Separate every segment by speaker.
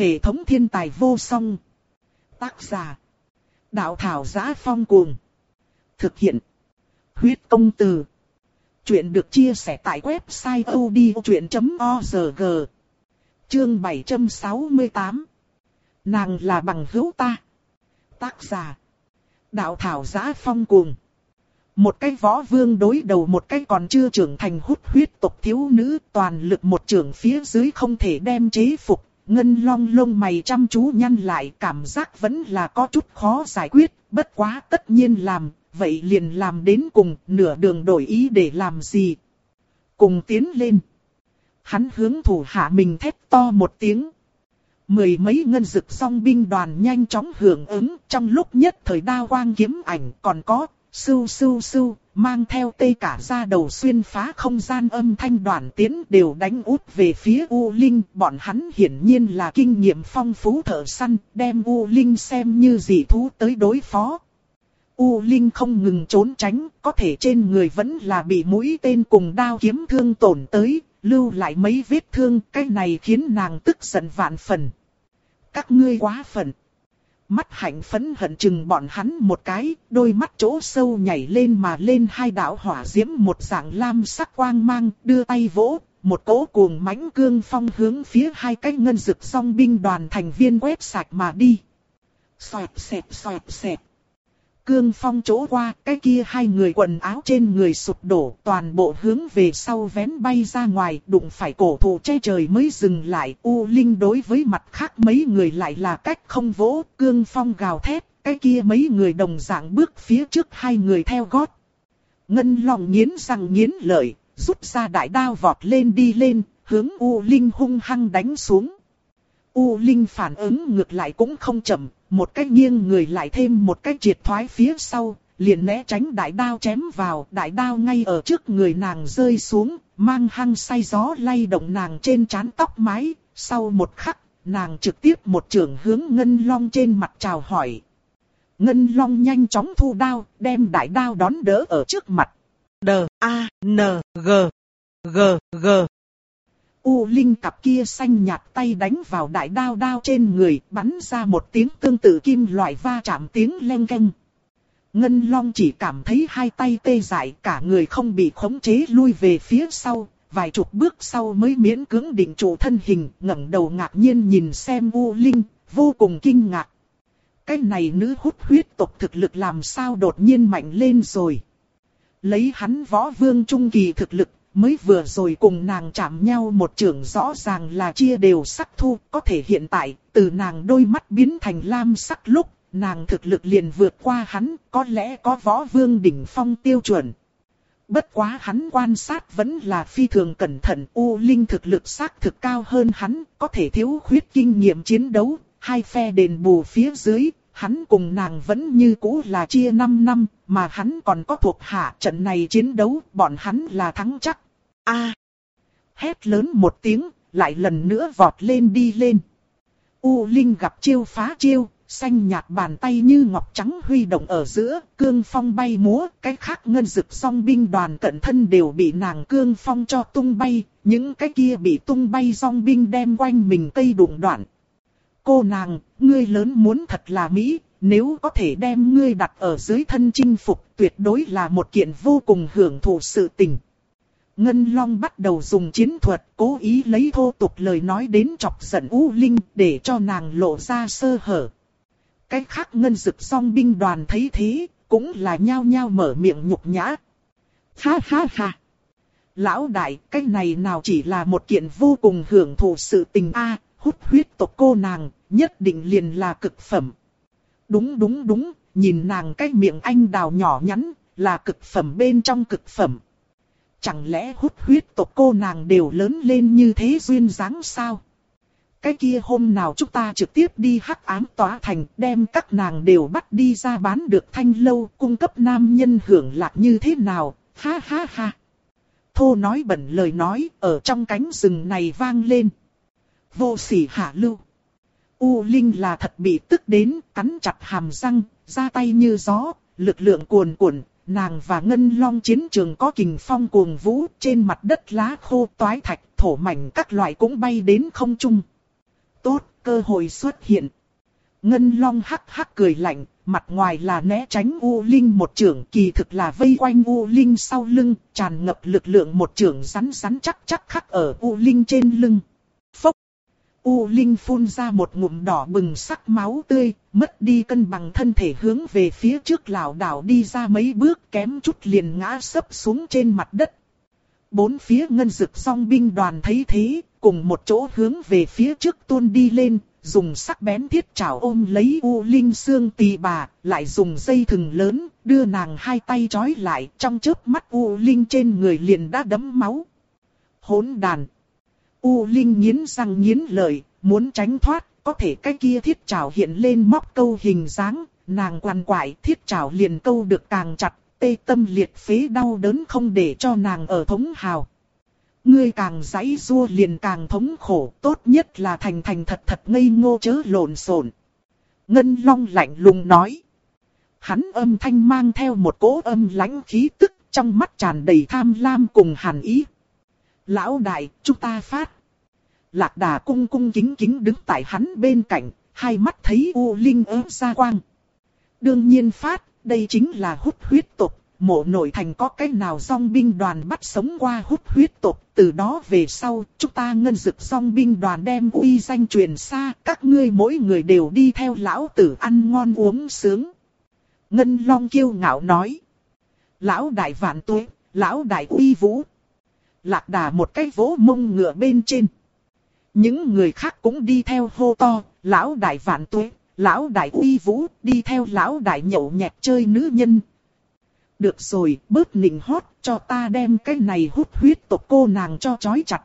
Speaker 1: Hệ thống thiên tài vô song. Tác giả. Đạo thảo giá phong cuồng. Thực hiện. Huyết công từ. Chuyện được chia sẻ tại website odchuyện.org. Chương 768. Nàng là bằng hữu ta. Tác giả. Đạo thảo giá phong cuồng. Một cái võ vương đối đầu một cái còn chưa trưởng thành hút huyết tộc thiếu nữ toàn lực một trưởng phía dưới không thể đem chế phục. Ngân long lông mày chăm chú nhăn lại cảm giác vẫn là có chút khó giải quyết, bất quá tất nhiên làm, vậy liền làm đến cùng, nửa đường đổi ý để làm gì. Cùng tiến lên. Hắn hướng thủ hạ mình thét to một tiếng. Mười mấy ngân dực song binh đoàn nhanh chóng hưởng ứng trong lúc nhất thời đao quang kiếm ảnh còn có Sưu sưu sưu, mang theo tê cả ra đầu xuyên phá không gian âm thanh đoàn tiến đều đánh út về phía U Linh. Bọn hắn hiển nhiên là kinh nghiệm phong phú thợ săn, đem U Linh xem như dị thú tới đối phó. U Linh không ngừng trốn tránh, có thể trên người vẫn là bị mũi tên cùng đao kiếm thương tổn tới, lưu lại mấy vết thương, cái này khiến nàng tức giận vạn phần. Các ngươi quá phận. Mắt hạnh phấn hận chừng bọn hắn một cái, đôi mắt chỗ sâu nhảy lên mà lên hai đạo hỏa diễm một dạng lam sắc quang mang, đưa tay vỗ, một cỗ cuồng mãnh cương phong hướng phía hai cái ngân dực song binh đoàn thành viên quét sạch mà đi. Xoẹt xẹt xoẹt xẹt. Cương phong chỗ qua, cái kia hai người quần áo trên người sụp đổ, toàn bộ hướng về sau vén bay ra ngoài, đụng phải cổ thụ che trời mới dừng lại. U Linh đối với mặt khác mấy người lại là cách không vỗ, cương phong gào thét, cái kia mấy người đồng dạng bước phía trước hai người theo gót. Ngân lòng nghiến răng nghiến lợi, rút ra đại đao vọt lên đi lên, hướng U Linh hung hăng đánh xuống. U Linh phản ứng ngược lại cũng không chậm, một cách nghiêng người lại thêm một cách triệt thoái phía sau, liền né tránh đại đao chém vào, đại đao ngay ở trước người nàng rơi xuống, mang hăng say gió lay động nàng trên trán tóc mái, sau một khắc, nàng trực tiếp một trường hướng ngân long trên mặt chào hỏi. Ngân long nhanh chóng thu đao, đem đại đao đón đỡ ở trước mặt. D, A, N, G, G, G. U Linh cặp kia xanh nhạt tay đánh vào đại đao đao trên người, bắn ra một tiếng tương tự kim loại va chạm tiếng leng keng. Ngân Long chỉ cảm thấy hai tay tê dại cả người không bị khống chế lui về phía sau, vài chục bước sau mới miễn cưỡng định trụ thân hình, ngẩng đầu ngạc nhiên nhìn xem U Linh, vô cùng kinh ngạc. Cái này nữ hút huyết tộc thực lực làm sao đột nhiên mạnh lên rồi. Lấy hắn võ vương trung kỳ thực lực mới vừa rồi cùng nàng chạm nhau một trường rõ ràng là chia đều sắc thu, có thể hiện tại, từ nàng đôi mắt biến thành lam sắc lúc, nàng thực lực liền vượt qua hắn, có lẽ có võ vương đỉnh phong tiêu chuẩn. Bất quá hắn quan sát vẫn là phi thường cẩn thận, U Linh thực lực xác thực cao hơn hắn, có thể thiếu khuyết kinh nghiệm chiến đấu, hai phe đền bù phía dưới, hắn cùng nàng vẫn như cũ là chia 5 năm, mà hắn còn có thuộc hạ trận này chiến đấu, bọn hắn là thắng chắc. A! hét lớn một tiếng, lại lần nữa vọt lên đi lên. U Linh gặp chiêu phá chiêu, xanh nhạt bàn tay như ngọc trắng huy động ở giữa, cương phong bay múa, cái khác ngân dực song binh đoàn cận thân đều bị nàng cương phong cho tung bay, những cái kia bị tung bay song binh đem quanh mình cây đụng đoạn. Cô nàng, ngươi lớn muốn thật là Mỹ, nếu có thể đem ngươi đặt ở dưới thân chinh phục tuyệt đối là một kiện vô cùng hưởng thụ sự tình. Ngân Long bắt đầu dùng chiến thuật cố ý lấy thô tục lời nói đến chọc giận U Linh để cho nàng lộ ra sơ hở. Cái khác ngân dực song binh đoàn thấy thế, cũng là nhao nhao mở miệng nhục nhã. Ha ha ha! Lão đại, cái này nào chỉ là một kiện vô cùng hưởng thụ sự tình a hút huyết tộc cô nàng, nhất định liền là cực phẩm. Đúng đúng đúng, nhìn nàng cái miệng anh đào nhỏ nhắn, là cực phẩm bên trong cực phẩm. Chẳng lẽ hút huyết tộc cô nàng đều lớn lên như thế duyên dáng sao? Cái kia hôm nào chúng ta trực tiếp đi hắc ám tỏa thành đem các nàng đều bắt đi ra bán được thanh lâu cung cấp nam nhân hưởng lạc như thế nào, ha ha ha. Thô nói bẩn lời nói ở trong cánh rừng này vang lên. Vô sỉ hạ lưu. U Linh là thật bị tức đến, cắn chặt hàm răng, ra tay như gió, lực lượng cuồn cuộn, nàng và Ngân Long chiến trường có kình phong cuồng vũ, trên mặt đất lá khô toái thạch, thổ mảnh các loại cũng bay đến không trung. Tốt, cơ hội xuất hiện. Ngân Long hắc hắc cười lạnh, mặt ngoài là né tránh U Linh một trưởng kỳ thực là vây quanh U Linh sau lưng, tràn ngập lực lượng một trưởng rắn rắn chắc chắc khắc ở U Linh trên lưng. Phốc! U Linh phun ra một ngụm đỏ bừng sắc máu tươi, mất đi cân bằng thân thể hướng về phía trước lảo đảo đi ra mấy bước kém chút liền ngã sấp xuống trên mặt đất. Bốn phía ngân dực song binh đoàn thấy thế, cùng một chỗ hướng về phía trước tuôn đi lên, dùng sắc bén thiết chảo ôm lấy U Linh xương tỳ bà, lại dùng dây thừng lớn, đưa nàng hai tay trói lại, trong chớp mắt U Linh trên người liền đã đấm máu. Hỗn đàn! U Linh nghiến răng nghiến lợi, muốn tránh thoát, có thể cái kia thiết trảo hiện lên móc câu hình dáng, nàng quằn quại thiết trảo liền câu được càng chặt, tê tâm liệt phế đau đớn không để cho nàng ở thống hào. Ngươi càng giãy rua liền càng thống khổ, tốt nhất là thành thành thật thật ngây ngô chớ lộn xộn. Ngân Long lạnh lùng nói. Hắn âm thanh mang theo một cỗ âm lãnh khí tức, trong mắt tràn đầy tham lam cùng hàn ý. Lão đại, chúng ta phát. Lạc đà cung cung kính kính đứng tại hắn bên cạnh, hai mắt thấy U Linh ớt ra quang. Đương nhiên phát, đây chính là hút huyết tục, mộ nội thành có cái nào song binh đoàn bắt sống qua hút huyết tục, từ đó về sau, chúng ta ngân dực song binh đoàn đem uy danh truyền xa, các ngươi mỗi người đều đi theo lão tử ăn ngon uống sướng. Ngân Long kiêu ngạo nói. Lão đại vạn tuế, lão đại uy vũ. Lạc đà một cái vỗ mông ngựa bên trên. Những người khác cũng đi theo hô to, lão đại vạn tuế, lão đại uy vũ, đi theo lão đại nhậu nhẹt chơi nữ nhân, được rồi, bớt nịnh hót, cho ta đem cái này hút huyết tộc cô nàng cho chói chặt.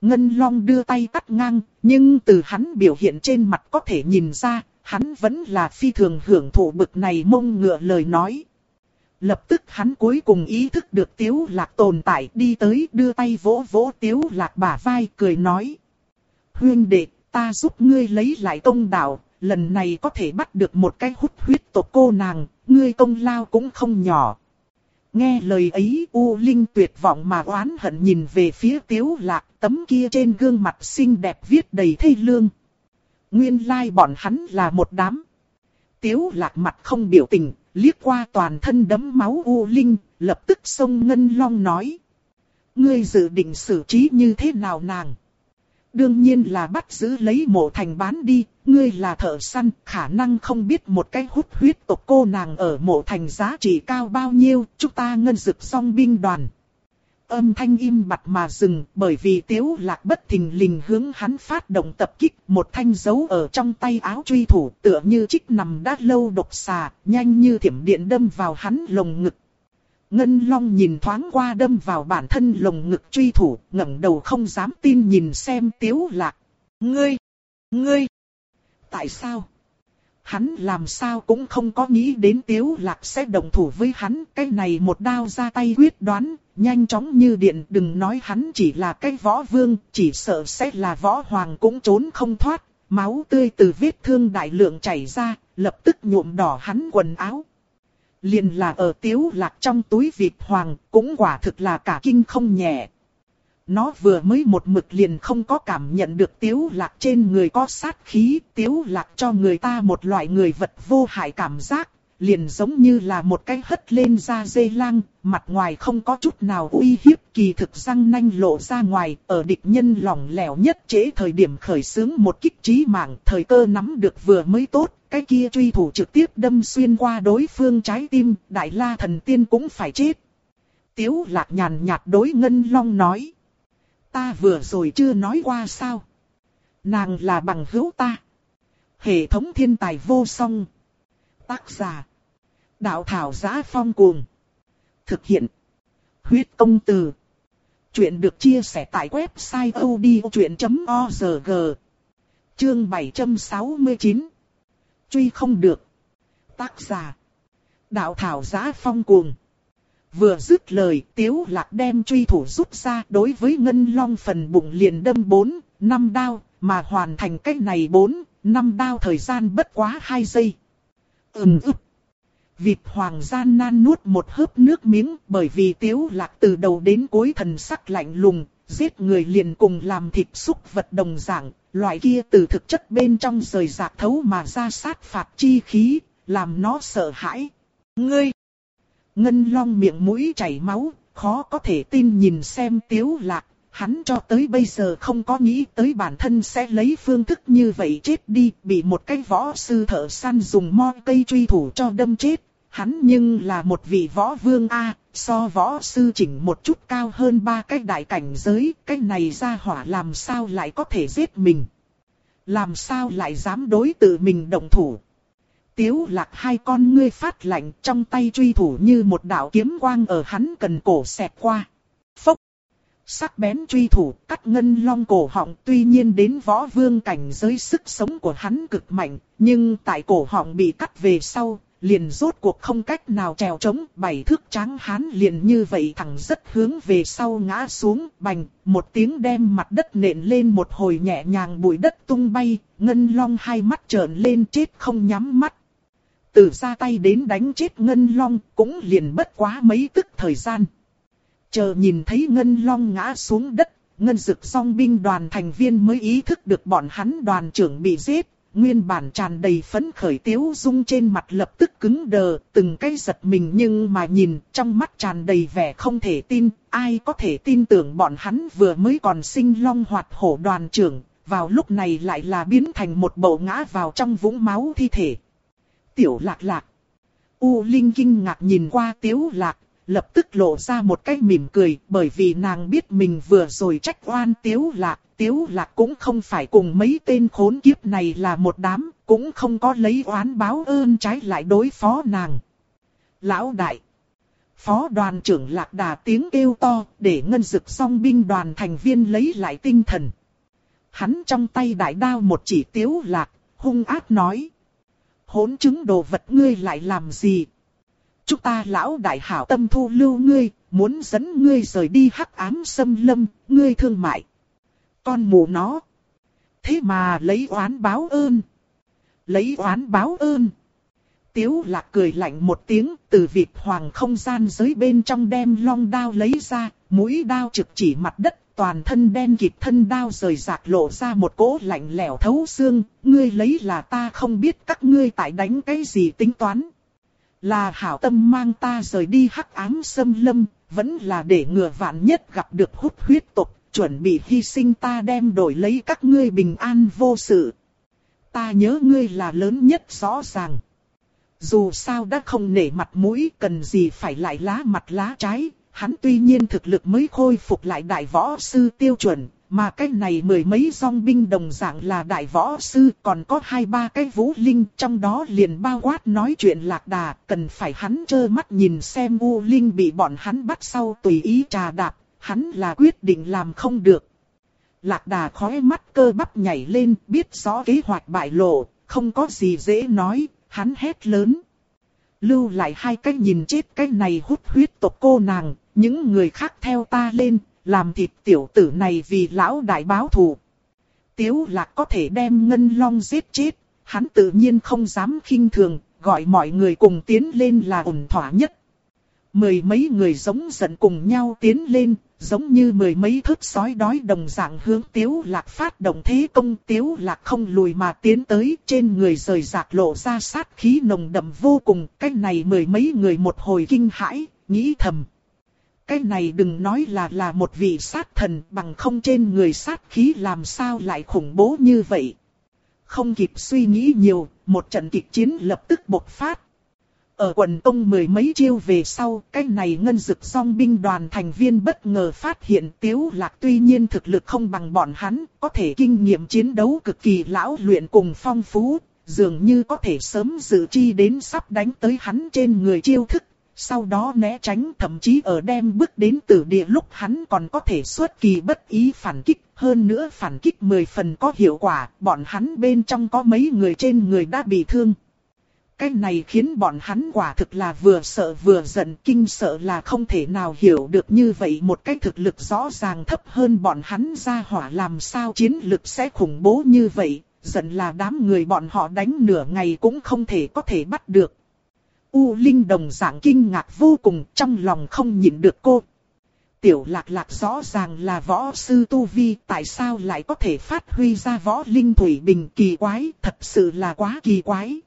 Speaker 1: Ngân Long đưa tay cắt ngang, nhưng từ hắn biểu hiện trên mặt có thể nhìn ra, hắn vẫn là phi thường hưởng thụ bực này mông ngựa lời nói. Lập tức hắn cuối cùng ý thức được Tiếu Lạc tồn tại đi tới đưa tay vỗ vỗ Tiếu Lạc bả vai cười nói. Huyên đệ, ta giúp ngươi lấy lại tông đạo, lần này có thể bắt được một cái hút huyết tộc cô nàng, ngươi công lao cũng không nhỏ. Nghe lời ấy U Linh tuyệt vọng mà oán hận nhìn về phía tiếu lạc tấm kia trên gương mặt xinh đẹp viết đầy thê lương. Nguyên lai like bọn hắn là một đám. Tiếu lạc mặt không biểu tình, liếc qua toàn thân đấm máu U Linh, lập tức xông Ngân Long nói. Ngươi dự định xử trí như thế nào nàng? Đương nhiên là bắt giữ lấy mộ thành bán đi, ngươi là thợ săn, khả năng không biết một cái hút huyết tộc cô nàng ở mộ thành giá trị cao bao nhiêu, chúng ta ngân dực song binh đoàn. Âm thanh im bặt mà dừng, bởi vì tiếu lạc bất thình lình hướng hắn phát động tập kích, một thanh dấu ở trong tay áo truy thủ tựa như chích nằm đã lâu độc xà, nhanh như thiểm điện đâm vào hắn lồng ngực. Ngân Long nhìn thoáng qua đâm vào bản thân lồng ngực truy thủ, ngẩng đầu không dám tin nhìn xem Tiếu Lạc. Ngươi! Ngươi! Tại sao? Hắn làm sao cũng không có nghĩ đến Tiếu Lạc sẽ đồng thủ với hắn. Cái này một đao ra tay quyết đoán, nhanh chóng như điện. Đừng nói hắn chỉ là cái võ vương, chỉ sợ sẽ là võ hoàng cũng trốn không thoát. Máu tươi từ vết thương đại lượng chảy ra, lập tức nhuộm đỏ hắn quần áo liền là ở tiếu lạc trong túi vịt hoàng, cũng quả thực là cả kinh không nhẹ. Nó vừa mới một mực liền không có cảm nhận được tiếu lạc trên người có sát khí, tiếu lạc cho người ta một loại người vật vô hại cảm giác, liền giống như là một cái hất lên da dây lang, mặt ngoài không có chút nào uy hiếp kỳ thực răng nanh lộ ra ngoài, ở địch nhân lỏng lẻo nhất chế thời điểm khởi xướng một kích trí mạng, thời cơ nắm được vừa mới tốt, cái kia truy thủ trực tiếp đâm xuyên qua đối phương trái tim, đại la thần tiên cũng phải chết. Tiếu lạc nhàn nhạt đối ngân long nói. Ta vừa rồi chưa nói qua sao. Nàng là bằng hữu ta. Hệ thống thiên tài vô song. Tác giả. Đạo thảo giá phong cuồng. Thực hiện. Huyết công từ. Chuyện được chia sẻ tại website odchuyện.org. Chương 769 truy không được. Tác giả. Đạo thảo giá phong cuồng. Vừa dứt lời, tiếu lạc đem truy thủ rút ra đối với ngân long phần bụng liền đâm bốn, năm đao, mà hoàn thành cách này bốn, năm đao thời gian bất quá hai giây. Ừm ức. Vịt hoàng gian nan nuốt một hớp nước miếng bởi vì tiếu lạc từ đầu đến cuối thần sắc lạnh lùng, giết người liền cùng làm thịt xúc vật đồng dạng, loại kia từ thực chất bên trong rời rạc thấu mà ra sát phạt chi khí, làm nó sợ hãi. Ngươi! Ngân long miệng mũi chảy máu, khó có thể tin nhìn xem tiếu lạc, hắn cho tới bây giờ không có nghĩ tới bản thân sẽ lấy phương thức như vậy chết đi, bị một cái võ sư thợ săn dùng mo cây truy thủ cho đâm chết. Hắn nhưng là một vị võ vương A, so võ sư chỉnh một chút cao hơn ba cái đại cảnh giới, cái này ra hỏa làm sao lại có thể giết mình. Làm sao lại dám đối tự mình động thủ. Tiếu lạc hai con ngươi phát lạnh trong tay truy thủ như một đạo kiếm quang ở hắn cần cổ xẹt qua. Phốc! Sắc bén truy thủ cắt ngân long cổ họng tuy nhiên đến võ vương cảnh giới sức sống của hắn cực mạnh, nhưng tại cổ họng bị cắt về sau, liền rốt cuộc không cách nào trèo trống, bảy thước tráng hắn liền như vậy thẳng rất hướng về sau ngã xuống, bành, một tiếng đem mặt đất nện lên một hồi nhẹ nhàng bụi đất tung bay, ngân long hai mắt trợn lên chết không nhắm mắt. Từ ra tay đến đánh chết ngân long cũng liền bất quá mấy tức thời gian. Chờ nhìn thấy ngân long ngã xuống đất, ngân dực song binh đoàn thành viên mới ý thức được bọn hắn đoàn trưởng bị giết. Nguyên bản tràn đầy phấn khởi tiếu dung trên mặt lập tức cứng đờ, từng cái giật mình nhưng mà nhìn trong mắt tràn đầy vẻ không thể tin, ai có thể tin tưởng bọn hắn vừa mới còn sinh long hoạt hổ đoàn trưởng, vào lúc này lại là biến thành một bộ ngã vào trong vũng máu thi thể. Tiểu lạc lạc. U Linh kinh ngạc nhìn qua tiếu lạc, lập tức lộ ra một cái mỉm cười bởi vì nàng biết mình vừa rồi trách oan tiếu lạc. Tiếu lạc cũng không phải cùng mấy tên khốn kiếp này là một đám, cũng không có lấy oán báo ơn trái lại đối phó nàng. Lão đại. Phó đoàn trưởng lạc đà tiếng kêu to để ngân dực song binh đoàn thành viên lấy lại tinh thần. Hắn trong tay đại đao một chỉ tiếu lạc, hung ác nói hỗn chứng đồ vật ngươi lại làm gì? Chúng ta lão đại hảo tâm thu lưu ngươi, muốn dẫn ngươi rời đi hắc ám xâm lâm, ngươi thương mại. Con mù nó. Thế mà lấy oán báo ơn. Lấy oán báo ơn. Tiếu lạc cười lạnh một tiếng, từ vịt hoàng không gian giới bên trong đem long đao lấy ra, mũi đao trực chỉ mặt đất, toàn thân đen kịt thân đao rời rạc lộ ra một cỗ lạnh lẽo thấu xương, ngươi lấy là ta không biết các ngươi tại đánh cái gì tính toán. Là hảo tâm mang ta rời đi hắc ám xâm lâm, vẫn là để ngừa vạn nhất gặp được hút huyết tộc, chuẩn bị hy sinh ta đem đổi lấy các ngươi bình an vô sự. Ta nhớ ngươi là lớn nhất rõ ràng. Dù sao đã không nể mặt mũi cần gì phải lại lá mặt lá trái, hắn tuy nhiên thực lực mới khôi phục lại đại võ sư tiêu chuẩn, mà cái này mười mấy song binh đồng dạng là đại võ sư, còn có hai ba cái vũ linh, trong đó liền bao quát nói chuyện lạc đà, cần phải hắn trơ mắt nhìn xem U Linh bị bọn hắn bắt sau tùy ý trà đạp, hắn là quyết định làm không được. Lạc đà khói mắt cơ bắp nhảy lên, biết rõ kế hoạch bại lộ, không có gì dễ nói, hắn hét lớn. Lưu lại hai cái nhìn chết cái này hút huyết tộc cô nàng, những người khác theo ta lên, làm thịt tiểu tử này vì lão đại báo thù. Tiếu lạc có thể đem ngân long giết chết, hắn tự nhiên không dám khinh thường, gọi mọi người cùng tiến lên là ổn thỏa nhất. Mười mấy người giống giận cùng nhau tiến lên, giống như mười mấy thước sói đói đồng dạng hướng tiếu lạc phát động thế công tiếu lạc không lùi mà tiến tới trên người rời rạc lộ ra sát khí nồng đậm vô cùng, cách này mười mấy người một hồi kinh hãi, nghĩ thầm. Cái này đừng nói là là một vị sát thần bằng không trên người sát khí làm sao lại khủng bố như vậy. Không kịp suy nghĩ nhiều, một trận kịch chiến lập tức bộc phát. Ở quần ông mười mấy chiêu về sau, cái này ngân dực song binh đoàn thành viên bất ngờ phát hiện tiếu lạc tuy nhiên thực lực không bằng bọn hắn, có thể kinh nghiệm chiến đấu cực kỳ lão luyện cùng phong phú, dường như có thể sớm dự chi đến sắp đánh tới hắn trên người chiêu thức sau đó né tránh thậm chí ở đem bước đến tử địa lúc hắn còn có thể xuất kỳ bất ý phản kích, hơn nữa phản kích 10 phần có hiệu quả, bọn hắn bên trong có mấy người trên người đã bị thương. Cái này khiến bọn hắn quả thực là vừa sợ vừa giận kinh sợ là không thể nào hiểu được như vậy một cái thực lực rõ ràng thấp hơn bọn hắn ra hỏa làm sao chiến lực sẽ khủng bố như vậy, giận là đám người bọn họ đánh nửa ngày cũng không thể có thể bắt được. U Linh đồng dạng kinh ngạc vô cùng trong lòng không nhịn được cô. tiểu lạc lạc rõ ràng là võ sư Tu Vi, tại sao lại có thể phát huy ra võ linh thủy bình kỳ quái, thật sự là quá kỳ quái.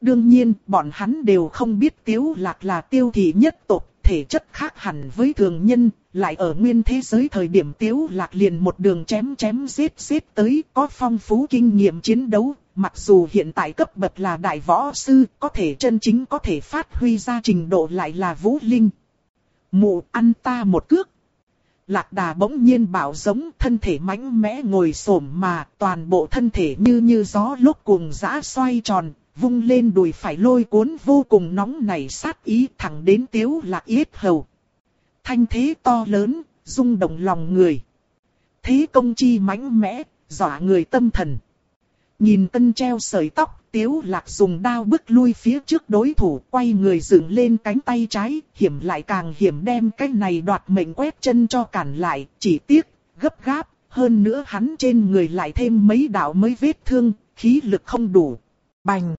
Speaker 1: Đương nhiên, bọn hắn đều không biết tiếu lạc là tiêu thị nhất tộc, thể chất khác hẳn với thường nhân, lại ở nguyên thế giới thời điểm tiếu lạc liền một đường chém chém giết giết tới, có phong phú kinh nghiệm chiến đấu, mặc dù hiện tại cấp bậc là đại võ sư, có thể chân chính có thể phát huy ra trình độ lại là vũ linh. Mụ ăn ta một cước. Lạc đà bỗng nhiên bảo giống thân thể mãnh mẽ ngồi xổm mà toàn bộ thân thể như như gió lúc cuồng giã xoay tròn, vung lên đùi phải lôi cuốn vô cùng nóng nảy sát ý thẳng đến tiếu lạc yết hầu. Thanh thế to lớn, rung động lòng người. Thế công chi mãnh mẽ, dọa người tâm thần. Nhìn tân treo sợi tóc, tiếu lạc dùng đao bước lui phía trước đối thủ, quay người dựng lên cánh tay trái, hiểm lại càng hiểm đem cái này đoạt mệnh quét chân cho cản lại, chỉ tiếc, gấp gáp, hơn nữa hắn trên người lại thêm mấy đạo mới vết thương, khí lực không đủ. Bành!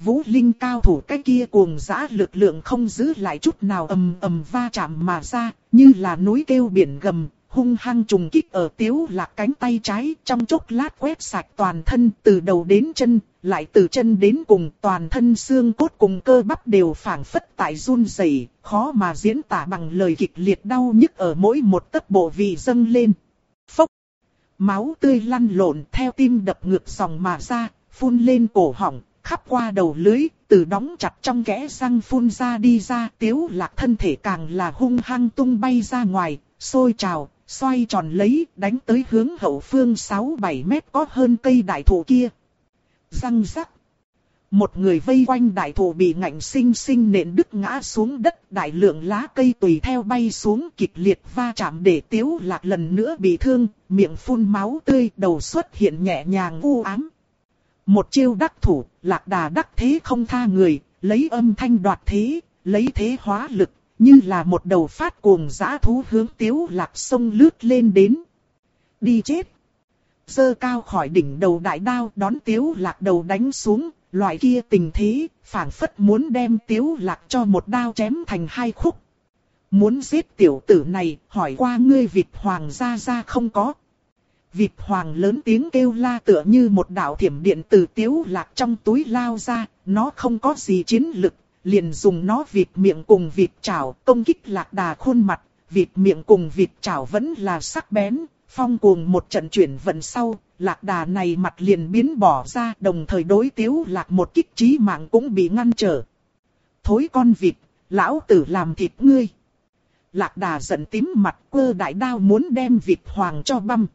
Speaker 1: Vũ Linh cao thủ cái kia cuồng dã lực lượng không giữ lại chút nào ầm ầm va chạm mà ra, như là núi kêu biển gầm, hung hăng trùng kích ở tiếu lạc cánh tay trái trong chốc lát quét sạch toàn thân từ đầu đến chân, lại từ chân đến cùng toàn thân xương cốt cùng cơ bắp đều phảng phất tại run rẩy, khó mà diễn tả bằng lời kịch liệt đau nhức ở mỗi một tấc bộ vị dâng lên. Phốc! Máu tươi lăn lộn theo tim đập ngược dòng mà ra, phun lên cổ họng, khắp qua đầu lưới, từ đóng chặt trong kẽ răng phun ra đi ra, tiếu lạc thân thể càng là hung hăng tung bay ra ngoài, sôi trào, xoay tròn lấy, đánh tới hướng hậu phương 6-7 mét có hơn cây đại thụ kia. Răng rắc. Một người vây quanh đại thụ bị ngạnh sinh sinh nện đứt ngã xuống đất, đại lượng lá cây tùy theo bay xuống kịch liệt va chạm để tiếu lạc lần nữa bị thương, miệng phun máu tươi, đầu xuất hiện nhẹ nhàng u ám. Một chiêu đắc thủ, lạc đà đắc thế không tha người, lấy âm thanh đoạt thế, lấy thế hóa lực, như là một đầu phát cuồng dã thú hướng tiếu lạc sông lướt lên đến. Đi chết! Dơ cao khỏi đỉnh đầu đại đao đón tiếu lạc đầu đánh xuống, loại kia tình thế, phảng phất muốn đem tiếu lạc cho một đao chém thành hai khúc. Muốn giết tiểu tử này, hỏi qua ngươi vịt hoàng gia gia không có. Vịt hoàng lớn tiếng kêu la tựa như một đạo thiểm điện từ tiếu lạc trong túi lao ra, nó không có gì chiến lực, liền dùng nó vịt miệng cùng vịt chảo công kích lạc đà khuôn mặt, vịt miệng cùng vịt chảo vẫn là sắc bén, phong cuồng một trận chuyển vận sau, lạc đà này mặt liền biến bỏ ra đồng thời đối tiếu lạc một kích trí mạng cũng bị ngăn trở. Thối con vịt, lão tử làm thịt ngươi. Lạc đà giận tím mặt quơ đại đao muốn đem vịt hoàng cho băm.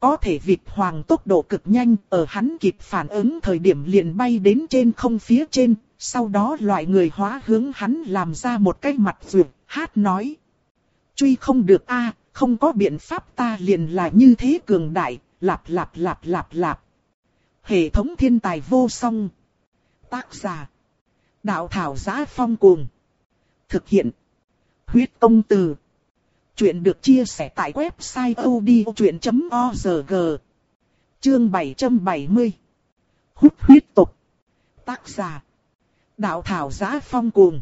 Speaker 1: Có thể vịt hoàng tốc độ cực nhanh, ở hắn kịp phản ứng thời điểm liền bay đến trên không phía trên, sau đó loại người hóa hướng hắn làm ra một cái mặt vượt, hát nói. Truy không được a không có biện pháp ta liền là như thế cường đại, lạp lạp lạp lạp lạp. Hệ thống thiên tài vô song. Tác giả. Đạo thảo giá phong cuồng. Thực hiện. Huyết công từ. Chuyện được chia sẻ tại website odchuyện.org. Chương 770. Hút huyết tục. Tác giả. Đạo thảo giá phong cuồng.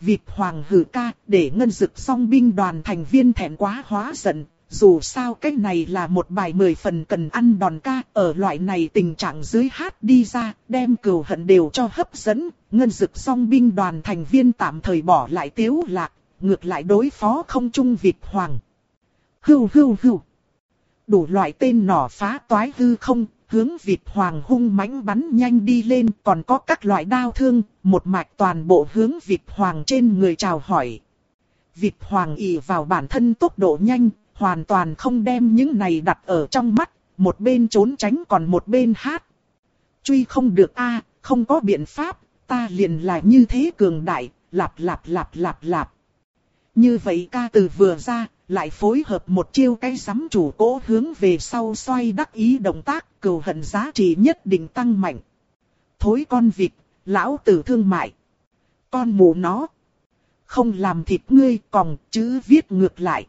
Speaker 1: Vịt hoàng hử ca để ngân dực song binh đoàn thành viên thẹn quá hóa giận. Dù sao cách này là một bài mười phần cần ăn đòn ca ở loại này tình trạng dưới hát đi ra, đem cừu hận đều cho hấp dẫn, ngân dực song binh đoàn thành viên tạm thời bỏ lại tiếu lạc, ngược lại đối phó không trung vịt hoàng. Hưu hưu hưu. Đủ loại tên nỏ phá toái hư không, hướng vịt hoàng hung mãnh bắn nhanh đi lên, còn có các loại đao thương, một mạch toàn bộ hướng vịt hoàng trên người chào hỏi. Vịt hoàng ỉ vào bản thân tốc độ nhanh, hoàn toàn không đem những này đặt ở trong mắt, một bên trốn tránh còn một bên hát. Truy không được a, không có biện pháp, ta liền là như thế cường đại, lạp lạp lạp lạp lạp. Như vậy ca từ vừa ra, lại phối hợp một chiêu cái sắm chủ cố hướng về sau xoay đắc ý động tác, cầu hận giá trị nhất định tăng mạnh. Thối con vịt, lão tử thương mại. Con mù nó. Không làm thịt ngươi còn chữ viết ngược lại.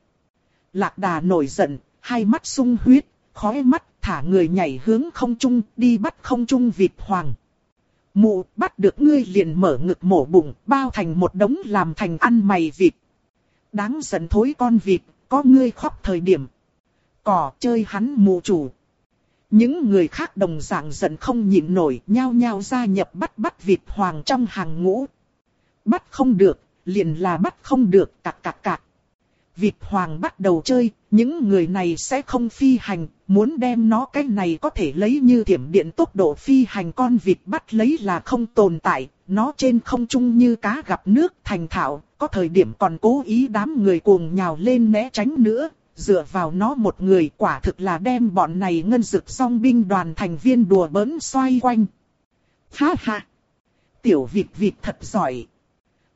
Speaker 1: Lạc đà nổi giận, hai mắt sung huyết, khói mắt, thả người nhảy hướng không trung, đi bắt không trung vịt hoàng. Mụ bắt được ngươi liền mở ngực mổ bụng, bao thành một đống làm thành ăn mày vịt. Đáng giận thối con vịt, có ngươi khóc thời điểm. Cỏ chơi hắn mù chủ. Những người khác đồng dạng giận không nhịn nổi, nhao nhao gia nhập bắt bắt vịt hoàng trong hàng ngũ. Bắt không được, liền là bắt không được, cạc cạc cạc. Vịt hoàng bắt đầu chơi, những người này sẽ không phi hành, muốn đem nó cái này có thể lấy như thiểm điện tốc độ phi hành con vịt bắt lấy là không tồn tại, nó trên không trung như cá gặp nước thành thạo, có thời điểm còn cố ý đám người cuồng nhào lên né tránh nữa, dựa vào nó một người quả thực là đem bọn này ngân dực song binh đoàn thành viên đùa bỡn xoay quanh. Ha ha! Tiểu vịt vịt thật giỏi.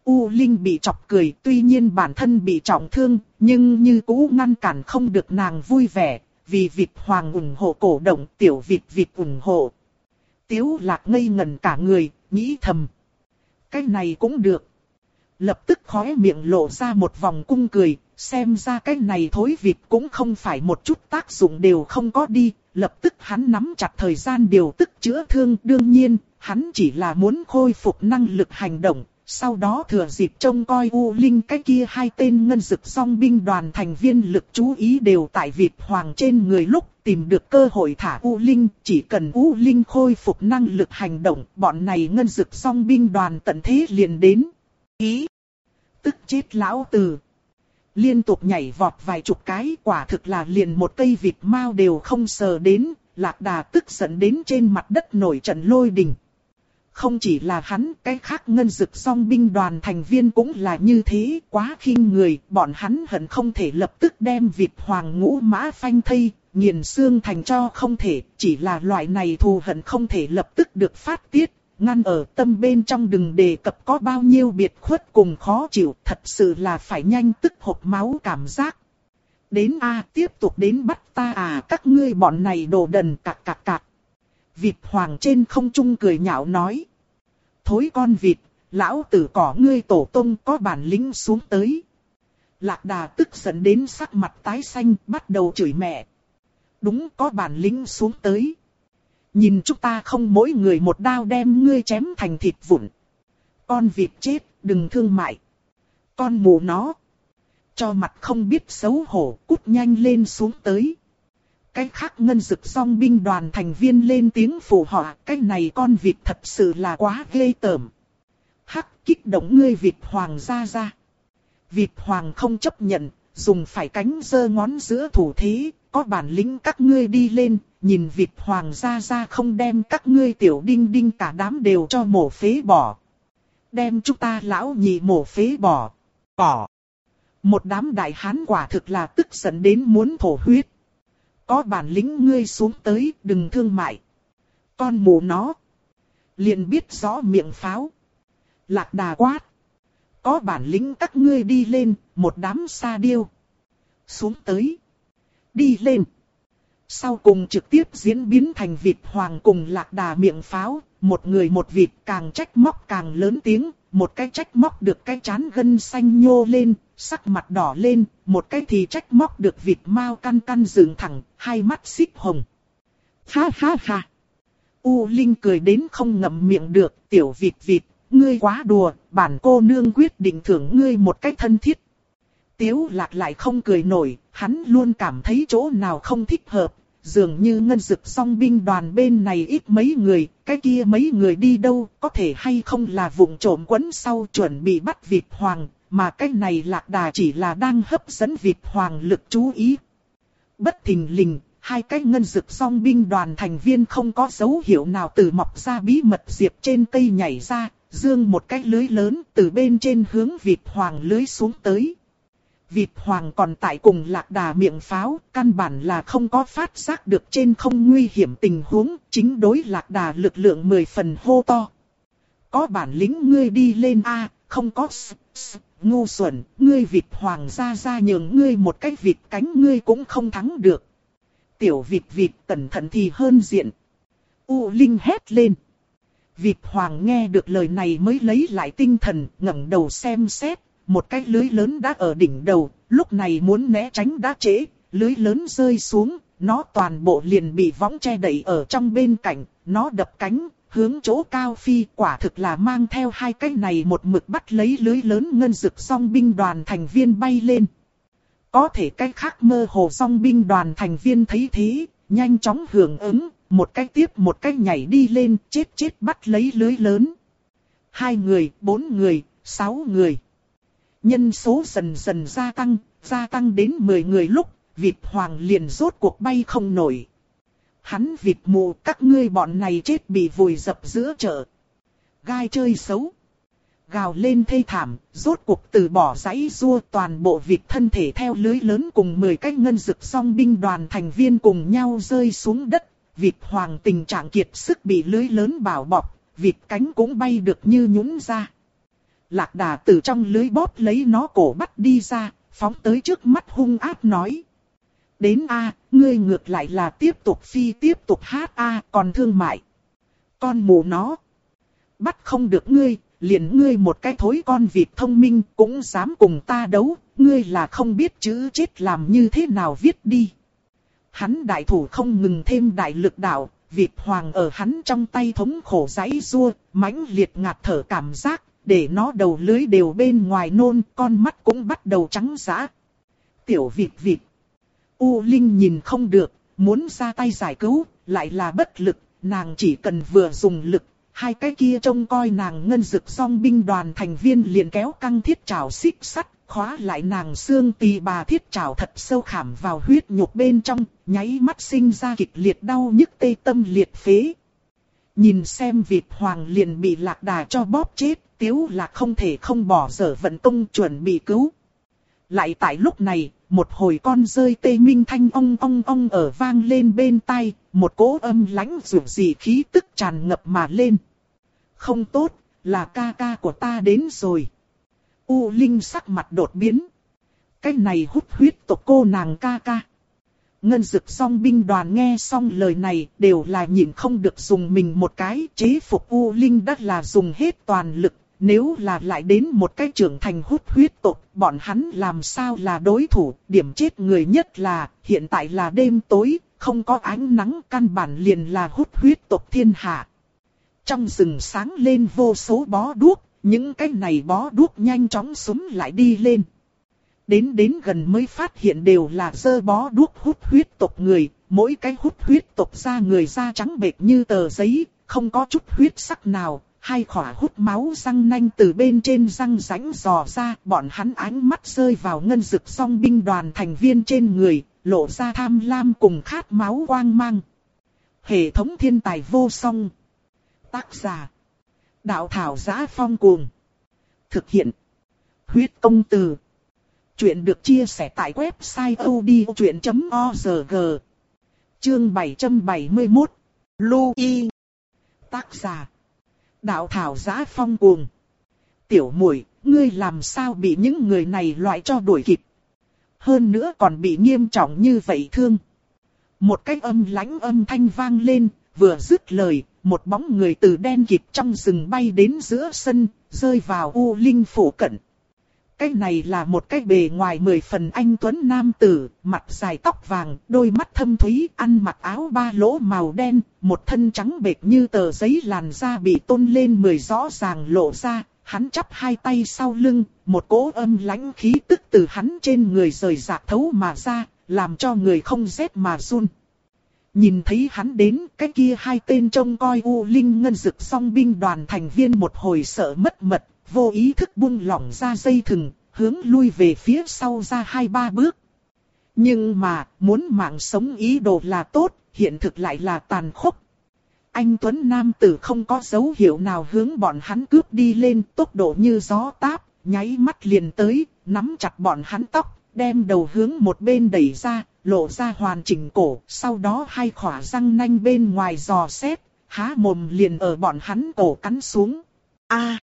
Speaker 1: U Linh bị chọc cười, tuy nhiên bản thân bị trọng thương, nhưng như cũ ngăn cản không được nàng vui vẻ, vì vịt hoàng ủng hộ cổ động, tiểu vịt vịt ủng hộ. Tiếu lạc ngây ngần cả người, nghĩ thầm. Cái này cũng được. Lập tức khóe miệng lộ ra một vòng cung cười, xem ra cái này thối vịt cũng không phải một chút tác dụng đều không có đi, lập tức hắn nắm chặt thời gian điều tức chữa thương đương nhiên, hắn chỉ là muốn khôi phục năng lực hành động, sau đó thừa dịp trông coi U Linh cái kia hai tên ngân dực song binh đoàn thành viên lực chú ý đều tại vịt Hoàng trên người lúc tìm được cơ hội thả U Linh, chỉ cần U Linh khôi phục năng lực hành động, bọn này ngân dực song binh đoàn tận thế liền đến. Ý! Tức chết lão tử! Liên tục nhảy vọt vài chục cái quả thực là liền một cây vịt mao đều không sờ đến, lạc đà tức giận đến trên mặt đất nổi trận lôi đình. Không chỉ là hắn, cái khác ngân dực song binh đoàn thành viên cũng là như thế, quá khinh người, bọn hắn hận không thể lập tức đem vịt hoàng ngũ mã phanh thây, nghiền xương thành cho không thể, chỉ là loại này thù hận không thể lập tức được phát tiết, ngăn ở tâm bên trong đừng đề cập có bao nhiêu biệt khuất cùng khó chịu, thật sự là phải nhanh tức hộp máu cảm giác. Đến a tiếp tục đến bắt ta à các ngươi bọn này đồ đần cạc cạc cạc. Vịt hoàng trên không trung cười nhạo nói. Thối con vịt, lão tử cỏ ngươi tổ tông có bản lĩnh xuống tới. Lạc đà tức giận đến sắc mặt tái xanh bắt đầu chửi mẹ. Đúng có bản lĩnh xuống tới. Nhìn chúng ta không mỗi người một đao đem ngươi chém thành thịt vụn. Con vịt chết, đừng thương mại. Con mù nó. Cho mặt không biết xấu hổ, cút nhanh lên xuống tới. Cái khác ngân dực song binh đoàn thành viên lên tiếng phụ họa, cái này con vịt thật sự là quá ghê tởm. Hắc kích động ngươi vịt hoàng ra ra. Vịt hoàng không chấp nhận, dùng phải cánh giơ ngón giữa thủ thế, có bản lĩnh các ngươi đi lên, nhìn vịt hoàng ra ra không đem các ngươi tiểu đinh đinh cả đám đều cho mổ phế bỏ. Đem chúng ta lão nhị mổ phế bỏ. Cỏ. Một đám đại hán quả thực là tức giận đến muốn thổ huyết. Có bản lĩnh ngươi xuống tới, đừng thương mại. Con mù nó. liền biết rõ miệng pháo. Lạc đà quát. Có bản lĩnh các ngươi đi lên, một đám sa điêu. Xuống tới. Đi lên. Sau cùng trực tiếp diễn biến thành vịt hoàng cùng lạc đà miệng pháo, một người một vịt càng trách móc càng lớn tiếng, một cái trách móc được cái chán gân xanh nhô lên, sắc mặt đỏ lên, một cái thì trách móc được vịt mau căn căn dựng thẳng, hai mắt xích hồng. Ha ha ha! U Linh cười đến không ngậm miệng được, tiểu vịt vịt, ngươi quá đùa, bản cô nương quyết định thưởng ngươi một cách thân thiết. Tiếu lạc lại không cười nổi, hắn luôn cảm thấy chỗ nào không thích hợp, dường như ngân dực song binh đoàn bên này ít mấy người, cái kia mấy người đi đâu, có thể hay không là vụng trộm quấn sau chuẩn bị bắt vịt hoàng, mà cái này lạc đà chỉ là đang hấp dẫn vịt hoàng lực chú ý. Bất thình lình, hai cái ngân dực song binh đoàn thành viên không có dấu hiệu nào từ mọc ra bí mật diệp trên cây nhảy ra, dương một cái lưới lớn từ bên trên hướng vịt hoàng lưới xuống tới. Vịt hoàng còn tại cùng lạc đà miệng pháo, căn bản là không có phát giác được trên không nguy hiểm tình huống, chính đối lạc đà lực lượng mười phần hô to. Có bản lĩnh ngươi đi lên A, không có s, s, ngu xuẩn, ngươi vịt hoàng ra ra nhường ngươi một cái vịt cánh ngươi cũng không thắng được. Tiểu vịt vịt cẩn thận thì hơn diện. U Linh hét lên. Vịt hoàng nghe được lời này mới lấy lại tinh thần, ngẩng đầu xem xét, một cái lưới lớn đã ở đỉnh đầu, lúc này muốn né tránh đã trễ, lưới lớn rơi xuống, nó toàn bộ liền bị võng che đẩy ở trong bên cạnh, nó đập cánh, hướng chỗ cao phi quả thực là mang theo hai cái này một mực bắt lấy lưới lớn ngân dực song binh đoàn thành viên bay lên. Có thể cái khác mơ hồ song binh đoàn thành viên thấy thế, nhanh chóng hưởng ứng, một cái tiếp một cái nhảy đi lên, chết chết bắt lấy lưới lớn. Hai người, bốn người, sáu người. Nhân số dần dần gia tăng, gia tăng đến mười người lúc, vịt hoàng liền rốt cuộc bay không nổi. Hắn vịt mù các ngươi bọn này chết bị vùi dập giữa chợ. Gai chơi xấu. Gào lên thê thảm, rốt cuộc từ bỏ giấy rua toàn bộ vịt thân thể theo lưới lớn cùng 10 cái ngân dực song binh đoàn thành viên cùng nhau rơi xuống đất. Vịt hoàng tình trạng kiệt sức bị lưới lớn bảo bọc, vịt cánh cũng bay được như nhũn ra. Lạc đà từ trong lưới bóp lấy nó cổ bắt đi ra, phóng tới trước mắt hung ác nói. Đến A, ngươi ngược lại là tiếp tục phi tiếp tục hát A còn thương mại. Con mù nó. Bắt không được ngươi, liền ngươi một cái thối con vịt thông minh cũng dám cùng ta đấu, ngươi là không biết chữ chết làm như thế nào viết đi. Hắn đại thủ không ngừng thêm đại lực đạo, vịt hoàng ở hắn trong tay thống khổ giấy rua, mãnh liệt ngạt thở cảm giác, để nó đầu lưới đều bên ngoài nôn, con mắt cũng bắt đầu trắng dã. Tiểu vịt vịt. U Linh nhìn không được, muốn ra tay giải cứu, lại là bất lực, nàng chỉ cần vừa dùng lực, hai cái kia trông coi nàng ngân dực song binh đoàn thành viên liền kéo căng thiết trảo xích sắt, khóa lại nàng xương tì bà thiết trảo thật sâu khảm vào huyết nhục bên trong, nháy mắt sinh ra kịch liệt đau nhức tê tâm liệt phế. Nhìn xem Việt Hoàng liền bị lạc đà cho bóp chết, tiếu là không thể không bỏ dở vận tung chuẩn bị cứu. Lại tại lúc này, một hồi con rơi tê minh thanh ong ong ong ở vang lên bên tai, một cỗ âm lãnh rủ gì khí tức tràn ngập mà lên. Không tốt, là ca ca của ta đến rồi. U Linh sắc mặt đột biến. Cái này hút huyết tộc cô nàng ca ca. Ngân dực song binh đoàn nghe xong lời này đều là nhịn không được dùng mình một cái chế phục U Linh đắt là dùng hết toàn lực nếu là lại đến một cái trưởng thành hút huyết tộc, bọn hắn làm sao là đối thủ, điểm chết người nhất là, hiện tại là đêm tối, không có ánh nắng căn bản liền là hút huyết tộc thiên hạ. Trong rừng sáng lên vô số bó đuốc, những cái này bó đuốc nhanh chóng súng lại đi lên. Đến đến gần mới phát hiện đều là dơ bó đuốc hút huyết tộc người, mỗi cái hút huyết tộc ra người da trắng bệch như tờ giấy, không có chút huyết sắc nào, hai khỏa hút máu răng nanh từ bên trên răng rãnh dò ra, bọn hắn ánh mắt rơi vào ngân dực song binh đoàn thành viên trên người, lộ ra tham lam cùng khát máu quang mang. Hệ thống thiên tài vô song. Tác giả. Đạo thảo giá phong cuồng. Thực hiện. Huyết công từ. Chuyện được chia sẻ tại website odchuyện.org. Chương 771. Louis. Tác giả đạo thảo giá phong cuồng. Tiểu muội, ngươi làm sao bị những người này loại cho đuổi kịp. Hơn nữa còn bị nghiêm trọng như vậy thương. Một cái âm lãnh âm thanh vang lên, vừa dứt lời, một bóng người từ đen kịt trong rừng bay đến giữa sân, rơi vào U Linh phủ cận. Cái này là một cái bề ngoài mười phần anh Tuấn Nam tử, mặt dài tóc vàng, đôi mắt thâm thúy, ăn mặc áo ba lỗ màu đen, một thân trắng bệch như tờ giấy làn da bị tôn lên mười rõ ràng lộ ra, hắn chắp hai tay sau lưng, một cỗ âm lãnh khí tức từ hắn trên người rời rạc thấu mà ra, làm cho người không rét mà run. Nhìn thấy hắn đến, cái kia hai tên trông coi U Linh Ngân Dực song binh đoàn thành viên một hồi sợ mất mật, vô ý thức buông lỏng ra dây thừng, hướng lui về phía sau ra hai ba bước. Nhưng mà, muốn mạng sống ý đồ là tốt, hiện thực lại là tàn khốc. Anh Tuấn Nam tử không có dấu hiệu nào hướng bọn hắn cướp đi lên tốc độ như gió táp, nháy mắt liền tới, nắm chặt bọn hắn tóc, đem đầu hướng một bên đẩy ra, lộ ra hoàn chỉnh cổ, sau đó hai khỏa răng nanh bên ngoài giò xét, há mồm liền ở bọn hắn cổ cắn xuống. A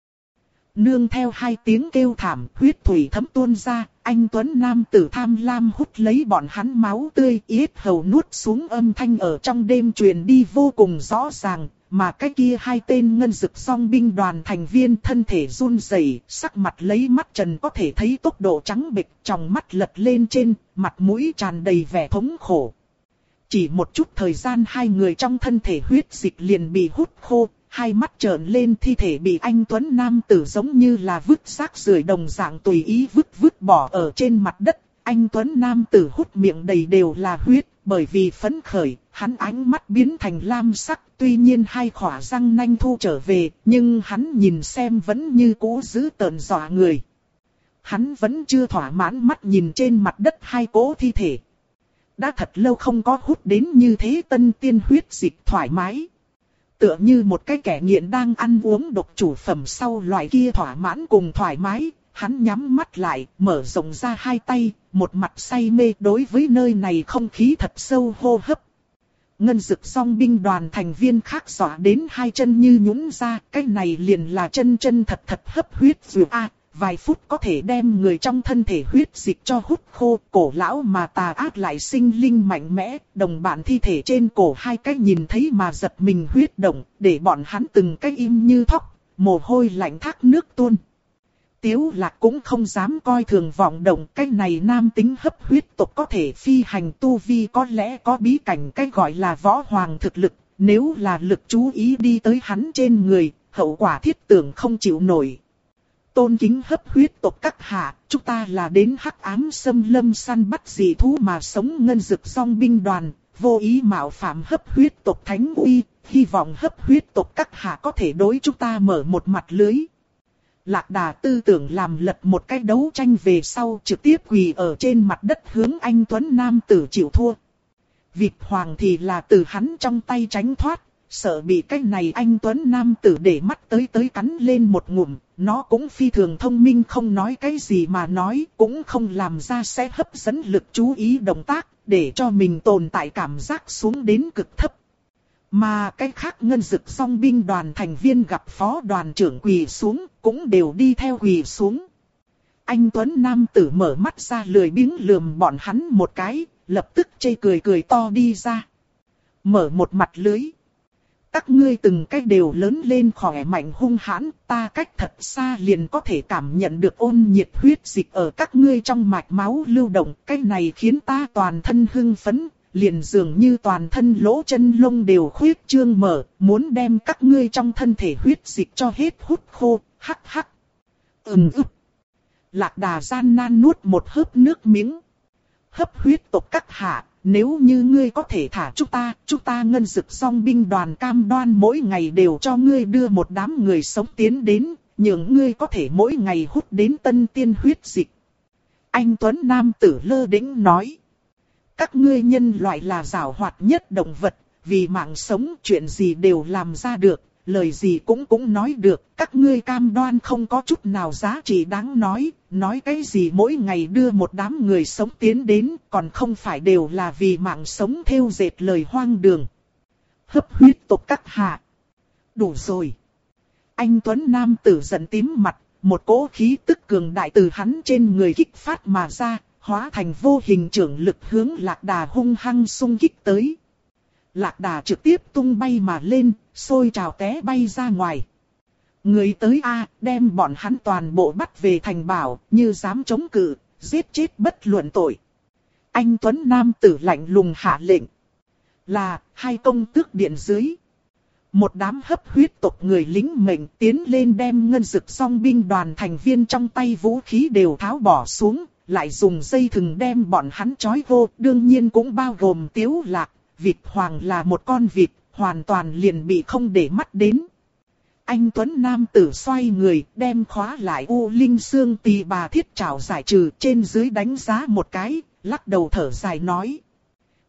Speaker 1: Nương theo hai tiếng kêu thảm, huyết thủy thấm tuôn ra, anh Tuấn Nam tử tham lam hút lấy bọn hắn máu tươi, yết hầu nuốt xuống âm thanh ở trong đêm truyền đi vô cùng rõ ràng, mà cái kia hai tên ngân dực song binh đoàn thành viên thân thể run rẩy, sắc mặt lấy mắt trần có thể thấy tốc độ trắng bệch, trong mắt lật lên trên, mặt mũi tràn đầy vẻ thống khổ. Chỉ một chút thời gian hai người trong thân thể huyết dịch liền bị hút khô, hai mắt trợn lên thi thể bị anh Tuấn Nam tử giống như là vứt xác rưởi đồng dạng tùy ý vứt vứt bỏ ở trên mặt đất. Anh Tuấn Nam tử hút miệng đầy đều là huyết, bởi vì phấn khởi, hắn ánh mắt biến thành lam sắc, tuy nhiên hai khỏa răng nanh thu trở về, nhưng hắn nhìn xem vẫn như cũ giữ tợn dọa người. Hắn vẫn chưa thỏa mãn mắt nhìn trên mặt đất hai cố thi thể. Đã thật lâu không có hút đến như thế tân tiên huyết dịch thoải mái. Tựa như một cái kẻ nghiện đang ăn uống độc chủ phẩm sau loại kia thỏa mãn cùng thoải mái, hắn nhắm mắt lại, mở rộng ra hai tay, một mặt say mê đối với nơi này không khí thật sâu hô hấp. Ngân dực song binh đoàn thành viên khác dọa đến hai chân như nhũn ra, cái này liền là chân chân thật thật hấp huyết dù a vài phút có thể đem người trong thân thể huyết dịch cho hút khô, cổ lão mà tà ác lại sinh linh mạnh mẽ, đồng bạn thi thể trên cổ hai cái nhìn thấy mà giật mình huyết động, để bọn hắn từng cái im như thóc, mồ hôi lạnh thác nước tuôn. Tiếu lạc cũng không dám coi thường vọng động cái này nam tính hấp huyết tộc có thể phi hành tu vi có lẽ có bí cảnh cái gọi là võ hoàng thực lực, nếu là lực chú ý đi tới hắn trên người, hậu quả thiết tưởng không chịu nổi tôn kính hấp huyết tộc các hạ, chúng ta là đến hắc ám xâm lâm săn bắt dị thú mà sống ngân dực song binh đoàn, vô ý mạo phạm hấp huyết tộc thánh uy, hy vọng hấp huyết tộc các hạ có thể đối chúng ta mở một mặt lưới. Lạc đà tư tưởng làm lật một cái đấu tranh về sau trực tiếp quỳ ở trên mặt đất hướng anh Tuấn Nam tử chịu thua. Vịt hoàng thì là từ hắn trong tay tránh thoát, sợ bị cái này anh Tuấn Nam tử để mắt tới tới cắn lên một ngụm, nó cũng phi thường thông minh không nói cái gì mà nói, cũng không làm ra sẽ hấp dẫn lực chú ý động tác, để cho mình tồn tại cảm giác xuống đến cực thấp. Mà cái khác ngân dực song binh đoàn thành viên gặp phó đoàn trưởng quỳ xuống, cũng đều đi theo quỳ xuống. Anh Tuấn Nam tử mở mắt ra lười biếng lườm bọn hắn một cái, lập tức chê cười cười to đi ra. Mở một mặt lưới các ngươi từng cách đều lớn lên khỏe mạnh hung hãn, ta cách thật xa liền có thể cảm nhận được ôn nhiệt huyết dịch ở các ngươi trong mạch máu lưu động, cái này khiến ta toàn thân hưng phấn, liền dường như toàn thân lỗ chân lông đều khuyết trương mở, muốn đem các ngươi trong thân thể huyết dịch cho hết hút khô, hắc hắc. Ừm ức. Lạc đà gian nan nuốt một hớp nước miếng. Hấp huyết tộc các hạ, nếu như ngươi có thể thả chúng ta, chúng ta ngân dực song binh đoàn cam đoan mỗi ngày đều cho ngươi đưa một đám người sống tiến đến, nhường ngươi có thể mỗi ngày hút đến tân tiên huyết dịch. Anh Tuấn Nam tử lơ đĩnh nói. Các ngươi nhân loại là rào hoạt nhất động vật, vì mạng sống chuyện gì đều làm ra được, lời gì cũng cũng nói được, các ngươi cam đoan không có chút nào giá trị đáng nói, nói cái gì mỗi ngày đưa một đám người sống tiến đến, còn không phải đều là vì mạng sống theo dệt lời hoang đường. Hấp huyết tộc các hạ. Đủ rồi. Anh Tuấn Nam tử giận tím mặt, một cỗ khí tức cường đại từ hắn trên người kích phát mà ra, hóa thành vô hình trưởng lực hướng lạc đà hung hăng xung kích tới. Lạc đà trực tiếp tung bay mà lên, sôi trào té bay ra ngoài. Người tới A, đem bọn hắn toàn bộ bắt về thành bảo, như dám chống cự, giết chết bất luận tội. Anh Tuấn Nam tử lạnh lùng hạ lệnh. Là, hai công tước điện dưới. Một đám hấp huyết tộc người lính mệnh tiến lên đem ngân dực song binh đoàn thành viên trong tay vũ khí đều tháo bỏ xuống, lại dùng dây thừng đem bọn hắn trói vô, đương nhiên cũng bao gồm tiếu lạc, vịt hoàng là một con vịt, hoàn toàn liền bị không để mắt đến. Anh Tuấn Nam tử xoay người, đem khóa lại U Linh Sương tì bà thiết trảo giải trừ trên dưới đánh giá một cái, lắc đầu thở dài nói.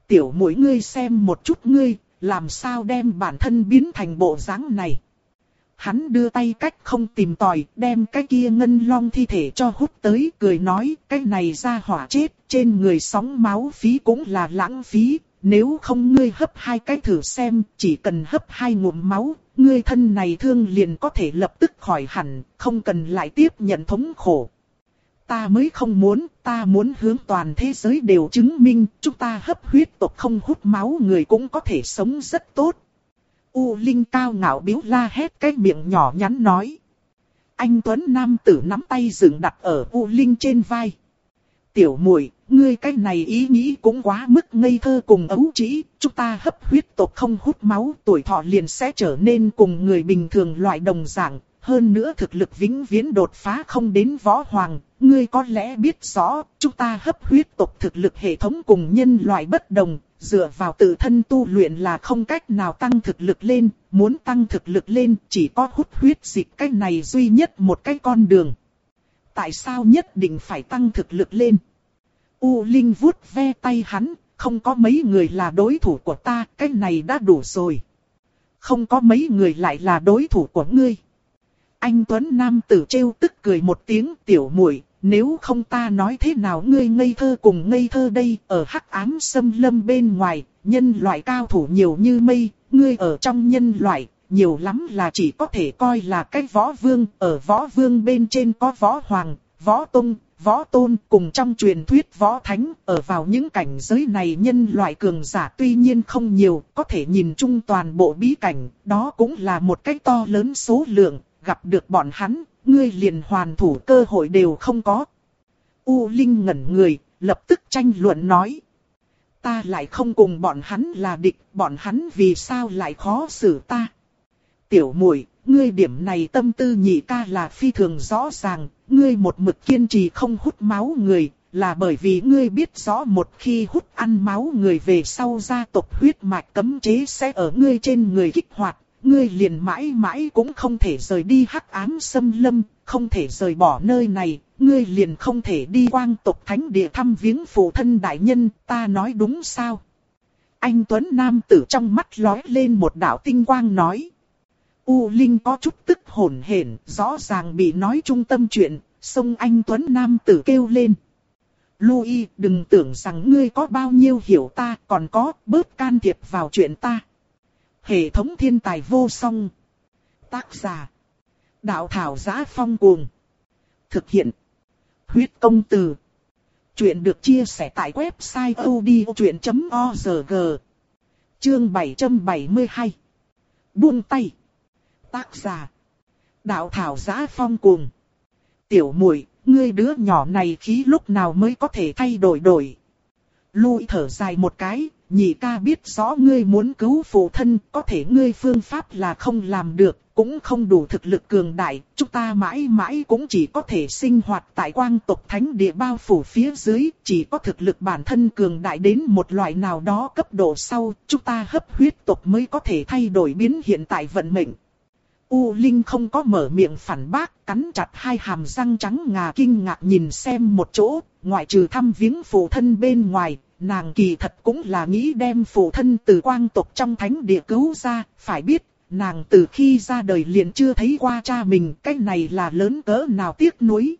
Speaker 1: Tiểu mũi ngươi xem một chút ngươi, làm sao đem bản thân biến thành bộ dáng này. Hắn đưa tay cách không tìm tòi, đem cái kia ngân long thi thể cho hút tới, cười nói, cái này ra hỏa chết, trên người sóng máu phí cũng là lãng phí, nếu không ngươi hấp hai cái thử xem, chỉ cần hấp hai ngụm máu, ngươi thân này thương liền có thể lập tức khỏi hẳn, không cần lại tiếp nhận thống khổ. Ta mới không muốn, ta muốn hướng toàn thế giới đều chứng minh, chúng ta hấp huyết tộc không hút máu người cũng có thể sống rất tốt. U Linh cao ngạo biếu la hét cái miệng nhỏ nhắn nói. Anh Tuấn Nam tử nắm tay dựng đặt ở U Linh trên vai. Tiểu muội, ngươi cái này ý nghĩ cũng quá mức ngây thơ cùng ấu trĩ, chúng ta hấp huyết tộc không hút máu, tuổi thọ liền sẽ trở nên cùng người bình thường loại đồng dạng, hơn nữa thực lực vĩnh viễn đột phá không đến võ hoàng, ngươi có lẽ biết rõ, chúng ta hấp huyết tộc thực lực hệ thống cùng nhân loại bất đồng, dựa vào tự thân tu luyện là không cách nào tăng thực lực lên, muốn tăng thực lực lên chỉ có hút huyết dịch cái này duy nhất một cái con đường. Tại sao nhất định phải tăng thực lực lên? U Linh vuốt ve tay hắn, không có mấy người là đối thủ của ta, cái này đã đủ rồi. Không có mấy người lại là đối thủ của ngươi. Anh Tuấn Nam tử trêu tức cười một tiếng tiểu muội nếu không ta nói thế nào ngươi ngây thơ cùng ngây thơ đây, ở hắc ám sâm lâm bên ngoài, nhân loại cao thủ nhiều như mây, ngươi ở trong nhân loại, nhiều lắm là chỉ có thể coi là cái võ vương, ở võ vương bên trên có võ hoàng, võ tông, võ tôn cùng trong truyền thuyết võ thánh, ở vào những cảnh giới này nhân loại cường giả tuy nhiên không nhiều, có thể nhìn chung toàn bộ bí cảnh, đó cũng là một cái to lớn số lượng, gặp được bọn hắn, ngươi liền hoàn thủ cơ hội đều không có. U Linh ngẩn người, lập tức tranh luận nói. Ta lại không cùng bọn hắn là địch, bọn hắn vì sao lại khó xử ta. Tiểu muội ngươi điểm này tâm tư nhị ca là phi thường rõ ràng, ngươi một mực kiên trì không hút máu người, là bởi vì ngươi biết rõ một khi hút ăn máu người về sau gia tộc huyết mạch cấm chế sẽ ở ngươi trên người kích hoạt, ngươi liền mãi mãi cũng không thể rời đi hắc ám xâm lâm, không thể rời bỏ nơi này, ngươi liền không thể đi quang tộc thánh địa thăm viếng phụ thân đại nhân, ta nói đúng sao? Anh Tuấn Nam tử trong mắt lóe lên một đạo tinh quang nói. U Linh có chút tức hổn hển, rõ ràng bị nói trung tâm chuyện, Sông anh Tuấn Nam tử kêu lên. Louis, đừng tưởng rằng ngươi có bao nhiêu hiểu ta, còn có, bớt can thiệp vào chuyện ta. Hệ thống thiên tài vô song. Tác giả. Đạo thảo giá phong cuồng. Thực hiện. Huyết công từ. Chuyện được chia sẻ tại website odchuyện.org. Chương 772. Buông tay. Tác giả. Đạo thảo giá phong cuồng. Tiểu muội ngươi đứa nhỏ này khí lúc nào mới có thể thay đổi đổi. Lui thở dài một cái, nhị ca biết rõ ngươi muốn cứu phụ thân, có thể ngươi phương pháp là không làm được, cũng không đủ thực lực cường đại, chúng ta mãi mãi cũng chỉ có thể sinh hoạt tại quang tộc thánh địa bao phủ phía dưới, chỉ có thực lực bản thân cường đại đến một loại nào đó cấp độ sau, chúng ta hấp huyết tộc mới có thể thay đổi biến hiện tại vận mệnh. U Linh không có mở miệng phản bác, cắn chặt hai hàm răng trắng ngà kinh ngạc nhìn xem một chỗ, ngoại trừ thăm viếng phụ thân bên ngoài, nàng kỳ thật cũng là nghĩ đem phụ thân từ quang tộc trong thánh địa cứu ra, phải biết, nàng từ khi ra đời liền chưa thấy qua cha mình, cái này là lớn cỡ nào tiếc nuối.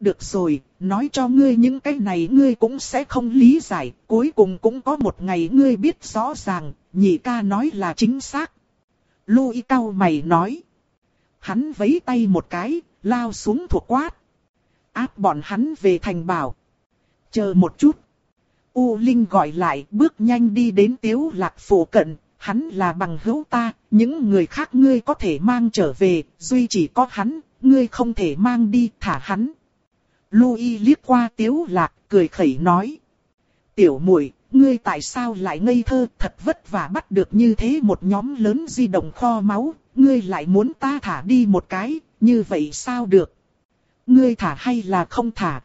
Speaker 1: Được rồi, nói cho ngươi những cái này ngươi cũng sẽ không lý giải, cuối cùng cũng có một ngày ngươi biết rõ ràng, nhị ca nói là chính xác. Lui cao mày nói. Hắn vấy tay một cái, lao xuống thuộc quát. Áp bọn hắn về thành bảo. Chờ một chút. U Linh gọi lại bước nhanh đi đến tiếu lạc phủ cận, hắn là bằng hữu ta, những người khác ngươi có thể mang trở về, duy chỉ có hắn, ngươi không thể mang đi, thả hắn. Louis liếc qua tiếu lạc, cười khẩy nói. Tiểu muội ngươi tại sao lại ngây thơ, thật vất vả bắt được như thế một nhóm lớn di động kho máu, ngươi lại muốn ta thả đi một cái, như vậy sao được? Ngươi thả hay là không thả?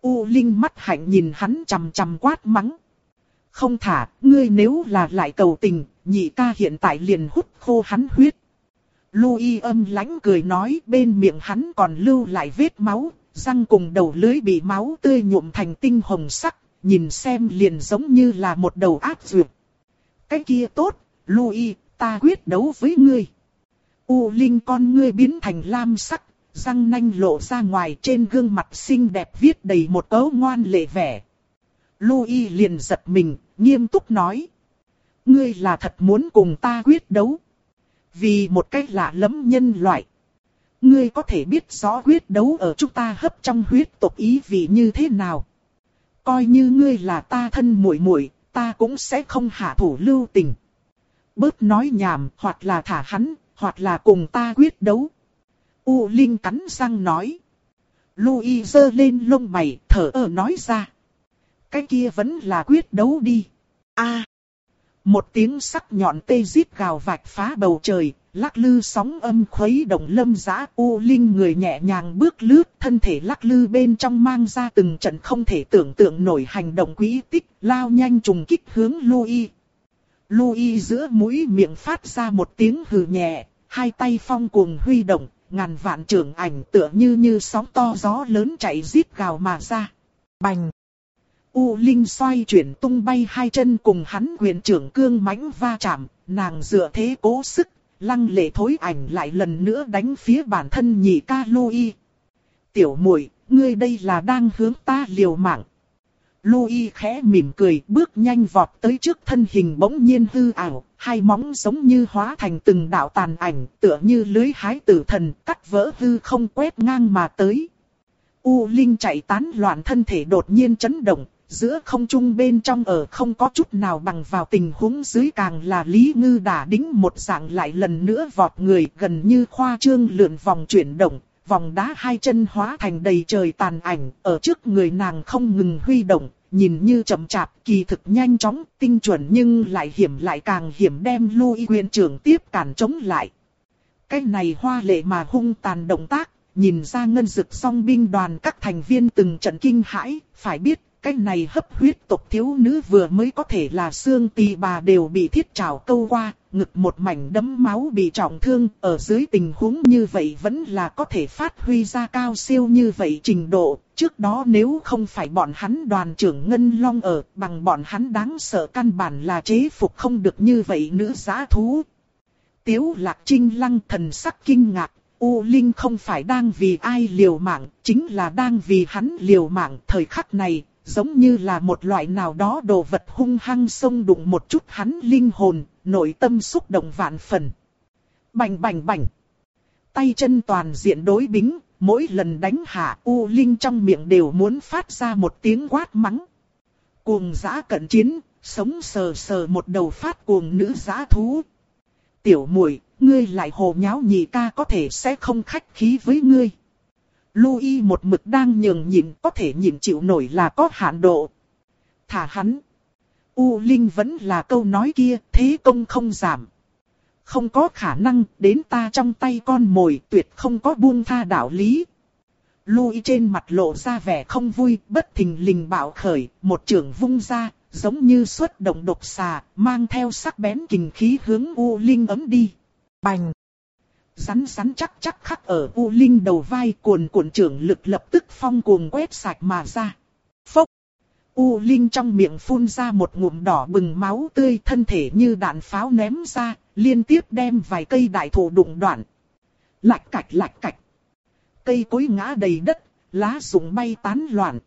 Speaker 1: U Linh mắt hạnh nhìn hắn chằm chằm quát mắng. Không thả, ngươi nếu là lại cầu tình, nhị ca hiện tại liền hút khô hắn huyết. Louis âm lãnh cười nói bên miệng hắn còn lưu lại vết máu, răng cùng đầu lưới bị máu tươi nhuộm thành tinh hồng sắc, nhìn xem liền giống như là một đầu ác dược. Cái kia tốt, Louis, ta quyết đấu với ngươi. U Linh con ngươi biến thành lam sắc, răng nanh lộ ra ngoài trên gương mặt xinh đẹp viết đầy một cấu ngoan lệ vẻ. Louis liền giật mình, nghiêm túc nói. Ngươi là thật muốn cùng ta quyết đấu. Vì một cách lạ lẫm nhân loại. Ngươi có thể biết rõ quyết đấu ở chúng ta hấp trong huyết tộc ý vị như thế nào. Coi như ngươi là ta thân muội muội, ta cũng sẽ không hạ thủ lưu tình. Bớt nói nhảm, hoặc là thả hắn, hoặc là cùng ta quyết đấu. U Linh cắn răng nói. Louis giơ lên lông mày, thở ơ nói ra. Cái kia vẫn là quyết đấu đi. a một tiếng sắc nhọn tê giết gào vạch phá bầu trời, lắc lư sóng âm khuấy động lâm giã u linh người nhẹ nhàng bước lướt thân thể lắc lư bên trong mang ra từng trận không thể tưởng tượng nổi hành động quý tích lao nhanh trùng kích hướng Louis. Louis giữa mũi miệng phát ra một tiếng hừ nhẹ, hai tay phong cuồng huy động, ngàn vạn trưởng ảnh tựa như như sóng to gió lớn chạy giết gào mà ra. Bành! U Linh xoay chuyển tung bay hai chân cùng hắn quyền trưởng cương mãnh va chạm, nàng dựa thế cố sức, lăng lệ thối ảnh lại lần nữa đánh phía bản thân nhị ca Louis. Tiểu muội, ngươi đây là đang hướng ta liều mạng. Louis khẽ mỉm cười bước nhanh vọt tới trước thân hình bỗng nhiên hư ảo, hai móng giống như hóa thành từng đạo tàn ảnh tựa như lưới hái tử thần cắt vỡ hư không quét ngang mà tới. U Linh chạy tán loạn thân thể đột nhiên chấn động, giữa không trung bên trong ở không có chút nào bằng vào tình huống dưới càng là Lý Ngư đã đính một dạng lại lần nữa vọt người gần như khoa trương lượn vòng chuyển động, vòng đá hai chân hóa thành đầy trời tàn ảnh, ở trước người nàng không ngừng huy động, nhìn như chậm chạp, kỳ thực nhanh chóng, tinh chuẩn nhưng lại hiểm lại càng hiểm đem Louis quyền trưởng tiếp cản chống lại. Cái này hoa lệ mà hung tàn động tác, nhìn ra ngân dực song binh đoàn các thành viên từng trận kinh hãi, phải biết cái này hấp huyết tộc thiếu nữ vừa mới có thể là xương tì bà đều bị thiết trảo câu qua, ngực một mảnh đấm máu bị trọng thương, ở dưới tình huống như vậy vẫn là có thể phát huy ra cao siêu như vậy trình độ. Trước đó nếu không phải bọn hắn đoàn trưởng Ngân Long ở, bằng bọn hắn đáng sợ căn bản là chế phục không được như vậy nữ giá thú. Tiếu lạc trinh lăng thần sắc kinh ngạc, U Linh không phải đang vì ai liều mạng, chính là đang vì hắn liều mạng thời khắc này, giống như là một loại nào đó đồ vật hung hăng xông đụng một chút hắn linh hồn, nội tâm xúc động vạn phần. Bành bành bành. Tay chân toàn diện đối bính, mỗi lần đánh hạ U Linh trong miệng đều muốn phát ra một tiếng quát mắng. Cuồng giã cận chiến, sống sờ sờ một đầu phát cuồng nữ giã thú. Tiểu muội ngươi lại hồ nháo nhị ca có thể sẽ không khách khí với ngươi. Louis một mực đang nhường nhịn có thể nhịn chịu nổi là có hạn độ. Thả hắn. U Linh vẫn là câu nói kia, thế công không giảm. Không có khả năng, đến ta trong tay con mồi tuyệt không có buông tha đạo lý. Louis trên mặt lộ ra vẻ không vui, bất thình lình bạo khởi, một trường vung ra, giống như xuất động độc xà, mang theo sắc bén kình khí hướng U Linh ấm đi. Bành! Rắn rắn chắc chắc khắc ở U Linh đầu vai cuồn cuộn trưởng lực lập tức phong cuồng quét sạch mà ra. Phốc! U Linh trong miệng phun ra một ngụm đỏ bừng máu tươi thân thể như đạn pháo ném ra, liên tiếp đem vài cây đại thụ đụng đoạn. Lạch cạch lạch cạch. Cây cối ngã đầy đất, lá rụng bay tán loạn.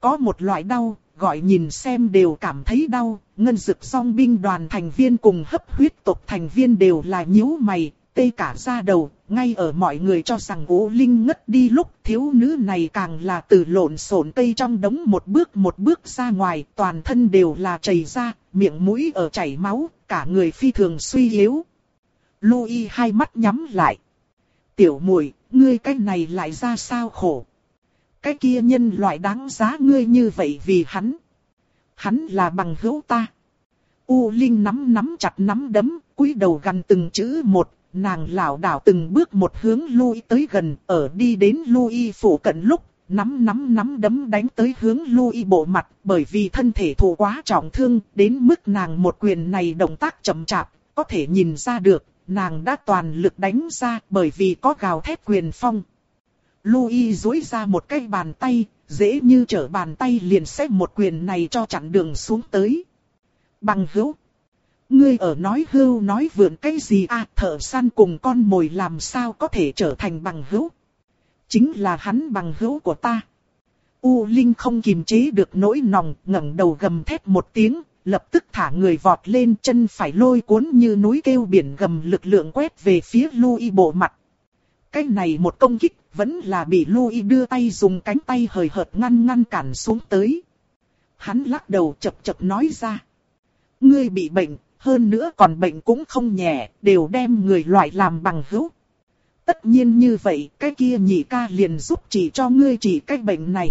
Speaker 1: Có một loại đau, gọi nhìn xem đều cảm thấy đau, ngân dực song binh đoàn thành viên cùng hấp huyết tộc thành viên đều là nhíu mày, tê cả da đầu, ngay ở mọi người cho rằng ố linh ngất đi lúc thiếu nữ này càng là từ lộn xộn cây trong đống một bước một bước ra ngoài, toàn thân đều là chảy ra, miệng mũi ở chảy máu, cả người phi thường suy yếu. Louis hai mắt nhắm lại. Tiểu muội ngươi cái này lại ra sao khổ. Cái kia nhân loại đáng giá ngươi như vậy vì hắn. Hắn là bằng hữu ta. U Linh nắm nắm chặt nắm đấm, cúi đầu gần từng chữ một, nàng lảo đảo từng bước một hướng lui tới gần, ở đi đến lui phủ cận lúc, nắm nắm nắm đấm đánh tới hướng lui bộ mặt, bởi vì thân thể thụ quá trọng thương, đến mức nàng một quyền này động tác chậm chạp, có thể nhìn ra được, nàng đã toàn lực đánh ra bởi vì có gào thét quyền phong. Louis dối ra một cái bàn tay, dễ như trở bàn tay liền xếp một quyền này cho chặn đường xuống tới. Bằng hữu. Ngươi ở nói hưu nói vượn cái gì à thợ săn cùng con mồi làm sao có thể trở thành bằng hữu. Chính là hắn bằng hữu của ta. U Linh không kìm chế được nỗi nòng, ngẩng đầu gầm thét một tiếng, lập tức thả người vọt lên chân phải lôi cuốn như núi kêu biển gầm lực lượng quét về phía Louis bộ mặt. Cái này một công kích vẫn là bị Louis đưa tay dùng cánh tay hời hợt ngăn ngăn cản xuống tới. Hắn lắc đầu chập chập nói ra. Ngươi bị bệnh, hơn nữa còn bệnh cũng không nhẹ, đều đem người loại làm bằng hữu. tất nhiên như vậy, cái kia nhị ca liền giúp chỉ cho ngươi trị cái bệnh này.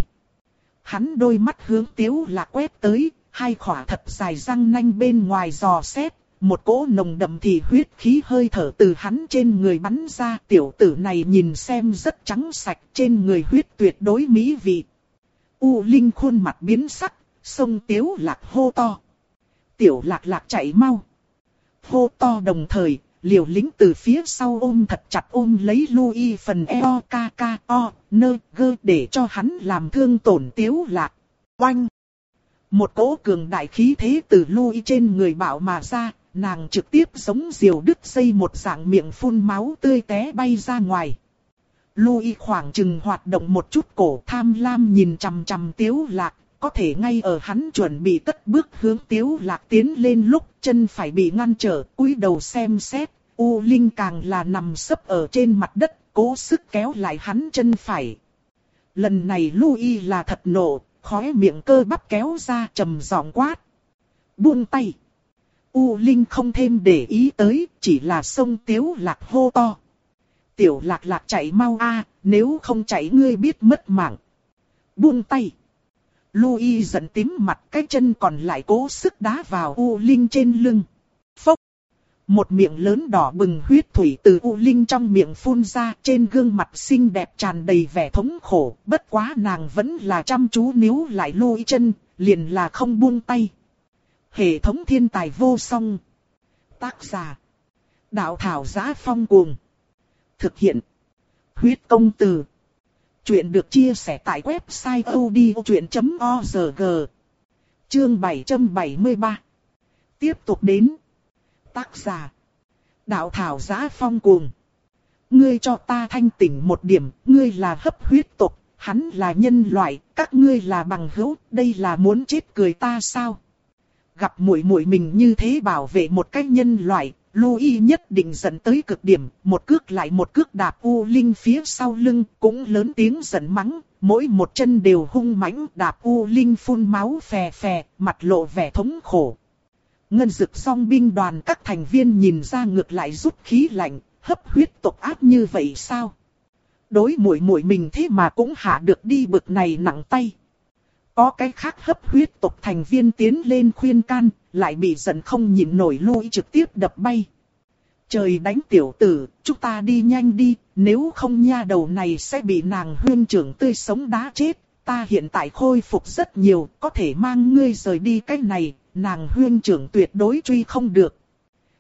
Speaker 1: Hắn đôi mắt hướng tiếu lạc quét tới, hai khỏa thật dài răng nanh bên ngoài giò xét, một cỗ nồng đậm thì huyết khí hơi thở từ hắn trên người bắn ra. Tiểu tử này nhìn xem rất trắng sạch trên người huyết tuyệt đối mỹ vị. U Linh khuôn mặt biến sắc, sông tiếu lạc hô to. Tiểu lạc lạc chạy mau. Hô to đồng thời, liều lính từ phía sau ôm thật chặt ôm lấy Louis phần eo ca ca o, nơ gơ để cho hắn làm thương tổn tiếu lạc. Oanh! Một cỗ cường đại khí thế từ Louis trên người bảo mà ra, nàng trực tiếp giống diều đứt dây một dạng miệng phun máu tươi té bay ra ngoài. Louis khoảng chừng hoạt động một chút cổ tham lam nhìn chằm chằm tiếu lạc, có thể ngay ở hắn chuẩn bị cất bước hướng tiếu lạc tiến lên lúc chân phải bị ngăn trở, cúi đầu xem xét, U Linh càng là nằm sấp ở trên mặt đất, cố sức kéo lại hắn chân phải. Lần này Louis là thật nộ, khóe miệng cơ bắp kéo ra trầm giọng quát. Buông tay. U Linh không thêm để ý tới, chỉ là sông tiếu lạc hô to. Tiểu lạc lạc chạy mau a, nếu không chạy ngươi biết mất mạng. Buông tay. Louis giận tím mặt cái chân còn lại cố sức đá vào U Linh trên lưng. Phốc. Một miệng lớn đỏ bừng huyết thủy từ U Linh trong miệng phun ra trên gương mặt xinh đẹp tràn đầy vẻ thống khổ. Bất quá nàng vẫn là chăm chú níu lại Louis chân, liền là không buông tay. Hệ thống thiên tài vô song. Tác giả. Đạo thảo giá phong cuồng. Thực hiện. Huyết công từ. Chuyện được chia sẻ tại website odchuyện.org. Chương 773. Tiếp tục đến. Tác giả. Đạo thảo giá phong cuồng. Ngươi cho ta thanh tỉnh một điểm, ngươi là hấp huyết tộc, hắn là nhân loại, các ngươi là bằng hữu, đây là muốn chết cười ta sao? Gặp muội muội mình như thế bảo vệ một cách nhân loại, Louis nhất định dẫn tới cực điểm, một cước lại một cước đạp U Linh phía sau lưng, cũng lớn tiếng giận mắng, mỗi một chân đều hung mãnh đạp U Linh phun máu phè phè, mặt lộ vẻ thống khổ. Ngân dực song binh đoàn các thành viên nhìn ra ngược lại rút khí lạnh, hấp huyết tộc ác như vậy sao? Đối mũi mũi mình thế mà cũng hạ được đi bực này nặng tay. Có cái khác hấp huyết tộc thành viên tiến lên khuyên can, lại bị giận không nhịn nổi lui trực tiếp đập bay. Trời đánh tiểu tử, chúng ta đi nhanh đi, nếu không nha đầu này sẽ bị nàng huyên trưởng tươi sống đá chết. Ta hiện tại khôi phục rất nhiều, có thể mang ngươi rời đi cái này, nàng huyên trưởng tuyệt đối truy không được.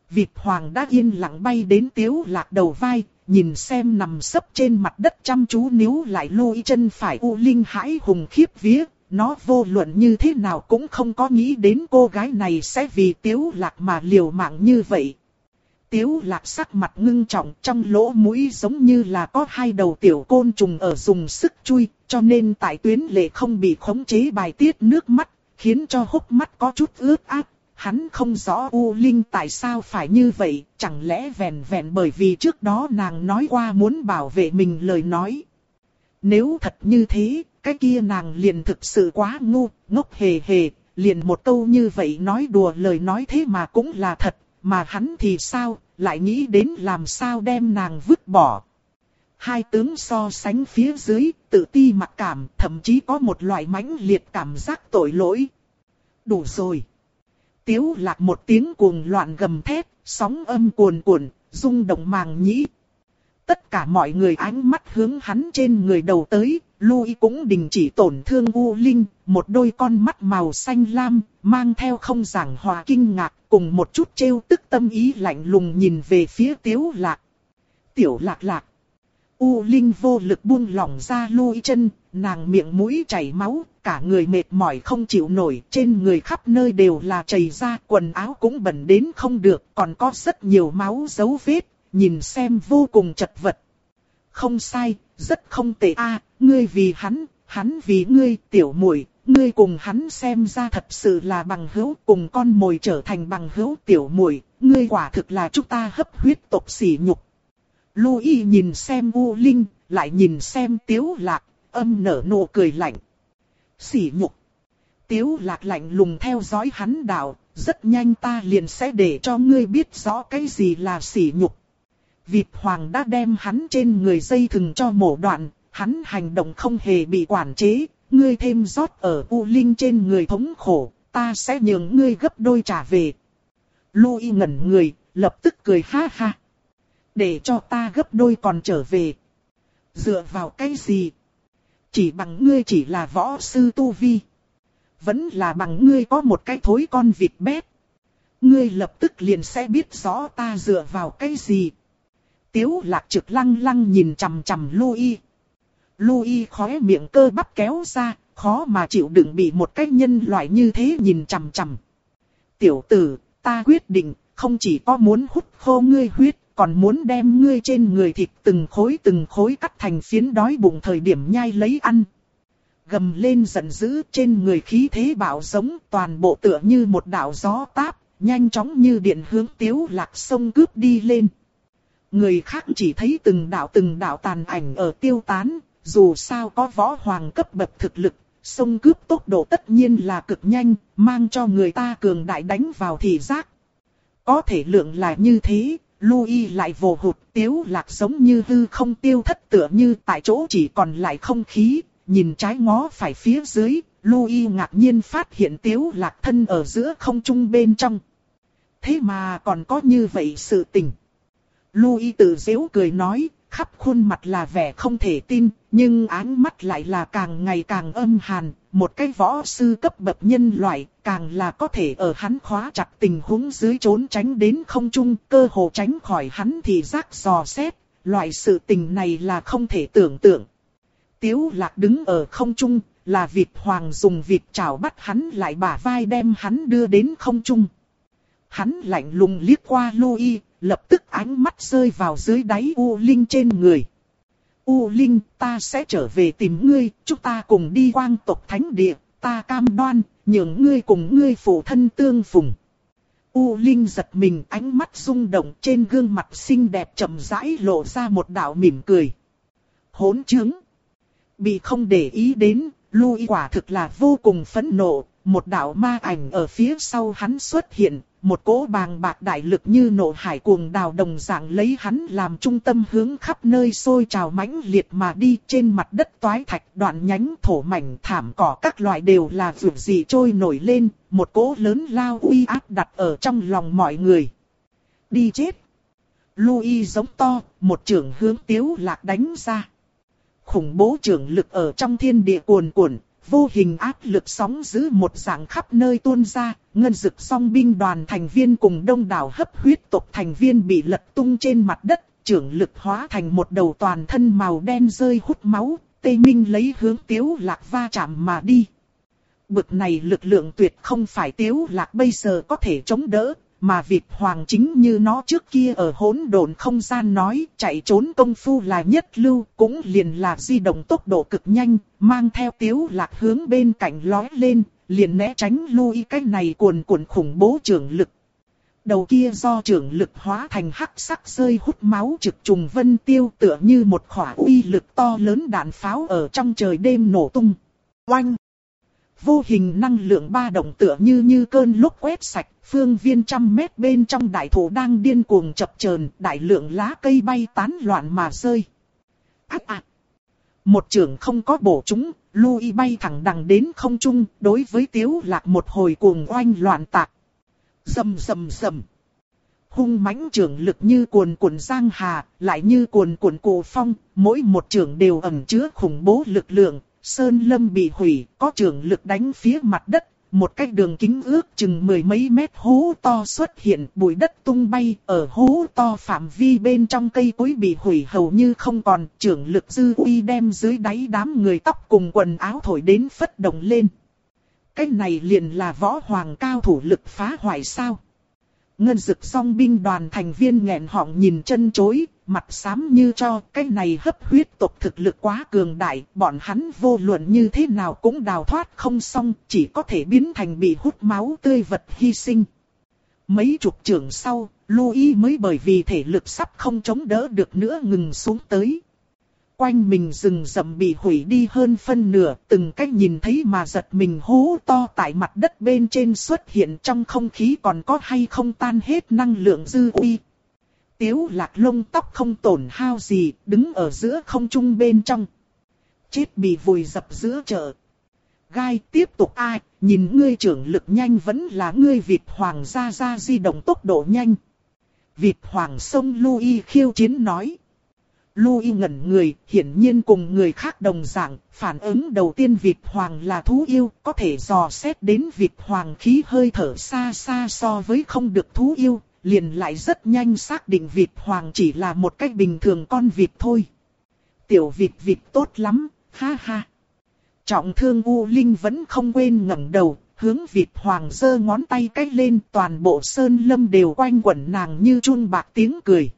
Speaker 1: Vịt hoàng đã yên lặng bay đến tiếu lạc đầu vai, nhìn xem nằm sấp trên mặt đất chăm chú níu lại lôi chân phải u linh hãi hùng khiếp vía, nó vô luận như thế nào cũng không có nghĩ đến cô gái này sẽ vì tiếu lạc mà liều mạng như vậy. Tiếu lạc sắc mặt ngưng trọng trong lỗ mũi giống như là có hai đầu tiểu côn trùng ở dùng sức chui, cho nên tại tuyến lệ không bị khống chế bài tiết nước mắt, khiến cho hốc mắt có chút ướt át. Hắn không rõ U Linh tại sao phải như vậy, chẳng lẽ vẹn vẹn bởi vì trước đó nàng nói qua muốn bảo vệ mình lời nói. Nếu thật như thế, cái kia nàng liền thực sự quá ngu, ngốc hề hề, liền một câu như vậy nói đùa lời nói thế mà cũng là thật, mà hắn thì sao, lại nghĩ đến làm sao đem nàng vứt bỏ. Hai tướng so sánh phía dưới, tự ti mặc cảm, thậm chí có một loại mãnh liệt cảm giác tội lỗi. Đủ rồi. Tiếu lạc một tiếng cuồng loạn gầm thét, sóng âm cuồn cuộn, rung động màng nhĩ. Tất cả mọi người ánh mắt hướng hắn trên người đầu tới, Louis cũng đình chỉ tổn thương U Linh, một đôi con mắt màu xanh lam, mang theo không giảng hòa kinh ngạc, cùng một chút trêu tức tâm ý lạnh lùng nhìn về phía Tiếu Lạc. Tiểu Lạc Lạc. U Linh vô lực buông lỏng ra Louis chân, nàng miệng mũi chảy máu, cả người mệt mỏi không chịu nổi, trên người khắp nơi đều là chảy ra, quần áo cũng bẩn đến không được, còn có rất nhiều máu dấu vết, nhìn xem vô cùng chật vật. Không sai, rất không tệ a, ngươi vì hắn, hắn vì ngươi, tiểu muội, ngươi cùng hắn xem ra thật sự là bằng hữu, cùng con mồi trở thành bằng hữu tiểu muội, ngươi quả thực là chúng ta hấp huyết tộc sỉ nhục. Louis nhìn xem U Linh, lại nhìn xem Tiếu Lạc, âm nở nụ cười lạnh. Sỉ nhục. Tiếu Lạc lạnh lùng theo dõi hắn đạo, rất nhanh ta liền sẽ để cho ngươi biết rõ cái gì là sỉ nhục. Vịt hoàng đã đem hắn trên người dây thừng cho mổ đoạn, hắn hành động không hề bị quản chế, ngươi thêm rót ở U Linh trên người thống khổ, ta sẽ nhường ngươi gấp đôi trả về. Louis ngẩn người, lập tức cười ha ha. Để cho ta gấp đôi còn trở về. Dựa vào cái gì? Chỉ bằng ngươi chỉ là võ sư tu vi. Vẫn là bằng ngươi có một cái thối con vịt bét. Ngươi lập tức liền sẽ biết rõ ta dựa vào cái gì. Tiếu lạc trực lăng lăng nhìn chằm chằm Louis. Louis khóe miệng cơ bắp kéo ra, khó mà chịu đựng bị một cái nhân loại như thế nhìn chằm chằm. Tiểu tử, ta quyết định, không chỉ có muốn hút khô ngươi huyết, còn muốn đem ngươi trên người thịt từng khối từng khối cắt thành phiến đói bụng thời điểm nhai lấy ăn. Gầm lên giận dữ trên người khí thế bạo giống toàn bộ tựa như một đạo gió táp, nhanh chóng như điện hướng tiếu lạc sông cướp đi lên. Người khác chỉ thấy từng đạo từng đạo tàn ảnh ở tiêu tán, dù sao có võ hoàng cấp bậc thực lực, sông cướp tốc độ tất nhiên là cực nhanh, mang cho người ta cường đại đánh vào thị giác. Có thể lượng là như thế, Louis lại vồ hụt tiếu lạc giống như hư không tiêu thất tựa như tại chỗ chỉ còn lại không khí, nhìn trái ngó phải phía dưới, Louis ngạc nhiên phát hiện tiếu lạc thân ở giữa không trung bên trong. Thế mà còn có như vậy sự tình. Louis tự dễu cười nói, khắp khuôn mặt là vẻ không thể tin, nhưng áng mắt lại là càng ngày càng âm hàn, một cái võ sư cấp bậc nhân loại, càng là có thể ở hắn khóa chặt tình huống dưới trốn tránh đến không trung, cơ hồ tránh khỏi hắn thì rác dò xét, loại sự tình này là không thể tưởng tượng. Tiếu lạc đứng ở không trung, là vịt hoàng dùng vịt chảo bắt hắn lại bả vai đem hắn đưa đến không trung. Hắn lạnh lùng liếc qua Louis, lập tức ánh mắt rơi vào dưới đáy U Linh trên người. U Linh, ta sẽ trở về tìm ngươi, chúng ta cùng đi quang tộc thánh địa, ta cam đoan, nhường ngươi cùng ngươi phụ thân tương phùng. U Linh giật mình ánh mắt rung động trên gương mặt xinh đẹp chậm rãi lộ ra một đạo mỉm cười. Hỗn chứng. Bị không để ý đến, Lui quả thực là vô cùng phẫn nộ, một đạo ma ảnh ở phía sau hắn xuất hiện, một cỗ bàng bạc đại lực như nổ hải cuồng đào đồng dạng lấy hắn làm trung tâm hướng khắp nơi sôi trào mãnh liệt mà đi trên mặt đất toái thạch đoạn nhánh thổ mảnh thảm cỏ các loại đều là vượt gì trôi nổi lên, một cỗ lớn lao uy áp đặt ở trong lòng mọi người. Đi chết! Louis giống to, một trưởng hướng tiếu lạc đánh ra. Khủng bố trưởng lực ở trong thiên địa cuồn cuộn, vô hình áp lực sóng giữ một dạng khắp nơi tuôn ra, ngân dực song binh đoàn thành viên cùng đông đảo hấp huyết tộc thành viên bị lật tung trên mặt đất, trưởng lực hóa thành một đầu toàn thân màu đen rơi hút máu, tây minh lấy hướng tiếu lạc va chạm mà đi. Bực này lực lượng tuyệt không phải tiếu lạc bây giờ có thể chống đỡ, mà vịt Hoàng chính như nó trước kia ở hỗn độn không gian nói, chạy trốn công phu là nhất lưu, cũng liền là di động tốc độ cực nhanh, mang theo tiếu lạc hướng bên cạnh lói lên, liền né tránh lui cái này cuồn cuộn khủng bố trưởng lực. Đầu kia do trưởng lực hóa thành hắc sắc rơi hút máu trực trùng vân tiêu tựa như một khỏa uy lực to lớn đạn pháo ở trong trời đêm nổ tung. Oanh! Vô hình năng lượng ba động tựa như như cơn lốc quét sạch, phương viên trăm mét bên trong đại thổ đang điên cuồng chập chờn, đại lượng lá cây bay tán loạn mà rơi. Ác ạc! Một trường không có bổ chúng, lui bay thẳng đằng đến không trung, đối với tiếu lạc một hồi cuồng oanh loạn tạc. Dầm dầm dầm. Hung mãnh trường lực như cuồn cuộn giang hà, lại như cuồn cuộn cổ phong, mỗi một trường đều ẩn chứa khủng bố lực lượng, Sơn lâm bị hủy, có trường lực đánh phía mặt đất, một cái đường kính ước chừng mười mấy mét hố to xuất hiện, bụi đất tung bay, ở hố to phạm vi bên trong cây cối bị hủy hầu như không còn, trường lực dư uy đem dưới đáy đám người tóc cùng quần áo thổi đến phất động lên. Cái này liền là võ hoàng cao thủ lực phá hoại sao? Ngân dực song binh đoàn thành viên nghẹn họng nhìn chân chối, mặt xám như cho, cái này hấp huyết tộc thực lực quá cường đại, bọn hắn vô luận như thế nào cũng đào thoát không xong, chỉ có thể biến thành bị hút máu tươi vật hy sinh. Mấy chục trưởng sau, Louis mới bởi vì thể lực sắp không chống đỡ được nữa ngừng xuống tới. Quanh mình rừng rậm bị hủy đi hơn phân nửa, từng cách nhìn thấy mà giật mình hú to tại mặt đất bên trên xuất hiện trong không khí còn có hay không tan hết năng lượng dư uy Tiếu lạc lông tóc không tổn hao gì, đứng ở giữa không trung bên trong. Chết bị vùi dập giữa chợ. Gai tiếp tục ai, nhìn ngươi trưởng lực nhanh vẫn là ngươi Việt Hoàng gia gia di động tốc độ nhanh. Việt Hoàng sông Louis khiêu chiến nói. Louis ngẩn người, hiển nhiên cùng người khác đồng dạng, phản ứng đầu tiên Việt Hoàng là thú yêu, có thể dò xét đến Việt Hoàng khí hơi thở xa xa so với không được thú yêu, liền lại rất nhanh xác định Việt Hoàng chỉ là một cách bình thường con vịt thôi. Tiểu vịt vịt tốt lắm, ha ha. Trọng thương U Linh vẫn không quên ngẩng đầu, hướng vịt hoàng giơ ngón tay cách lên toàn bộ sơn lâm đều quanh quẩn nàng như chun bạc tiếng cười.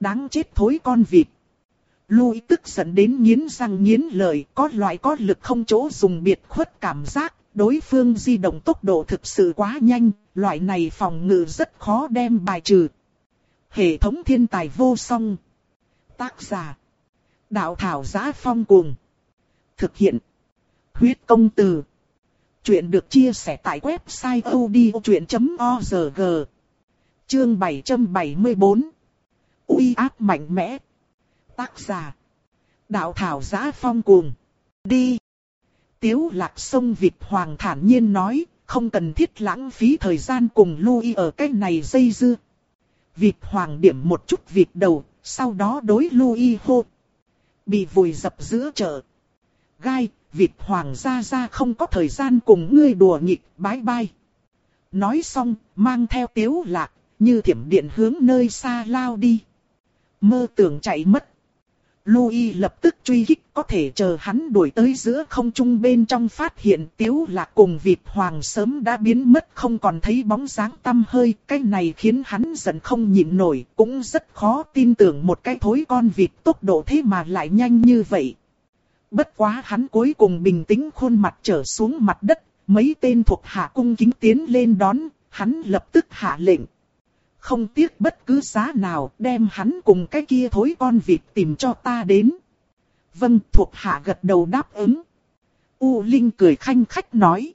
Speaker 1: Đáng chết thối con vịt. Lui tức giận đến nghiến răng nghiến lợi, có loại có lực không chỗ dùng biệt khuất cảm giác, đối phương di động tốc độ thực sự quá nhanh, loại này phòng ngự rất khó đem bài trừ. Hệ thống thiên tài vô song. Tác giả. Đạo thảo giá phong cuồng. Thực hiện. Huyết công từ. Chuyện được chia sẻ tại website odchuyện.org. Chương 774. uy áp mạnh mẽ. Tác giả. Đạo thảo giá phong cuồng. Đi. Tiếu lạc sông Việt Hoàng thản nhiên nói, không cần thiết lãng phí thời gian cùng lui ở cái này dây dưa. Việt Hoàng điểm một chút việc đầu, sau đó đối lui hô. Bị vùi dập giữa chợ. Gai, Việt Hoàng gia gia không có thời gian cùng ngươi đùa nghịch, bái bai. Nói xong, mang theo tiếu lạc, như thiểm điện hướng nơi xa lao đi. Mơ tưởng chạy mất. Louis lập tức truy kích có thể chờ hắn đuổi tới giữa không trung bên trong phát hiện tiếu lạc cùng vịt Hoàng sớm đã biến mất không còn thấy bóng dáng tâm hơi. Cái này khiến hắn giận không nhịn nổi, cũng rất khó tin tưởng một cái thối con vịt tốc độ thế mà lại nhanh như vậy. Bất quá hắn cuối cùng bình tĩnh khuôn mặt trở xuống mặt đất, mấy tên thuộc hạ cung kính tiến lên đón, hắn lập tức hạ lệnh. Không tiếc bất cứ giá nào đem hắn cùng cái kia thối con vịt tìm cho ta đến. Vâng thuộc hạ gật đầu đáp ứng. U Linh cười khanh khách nói.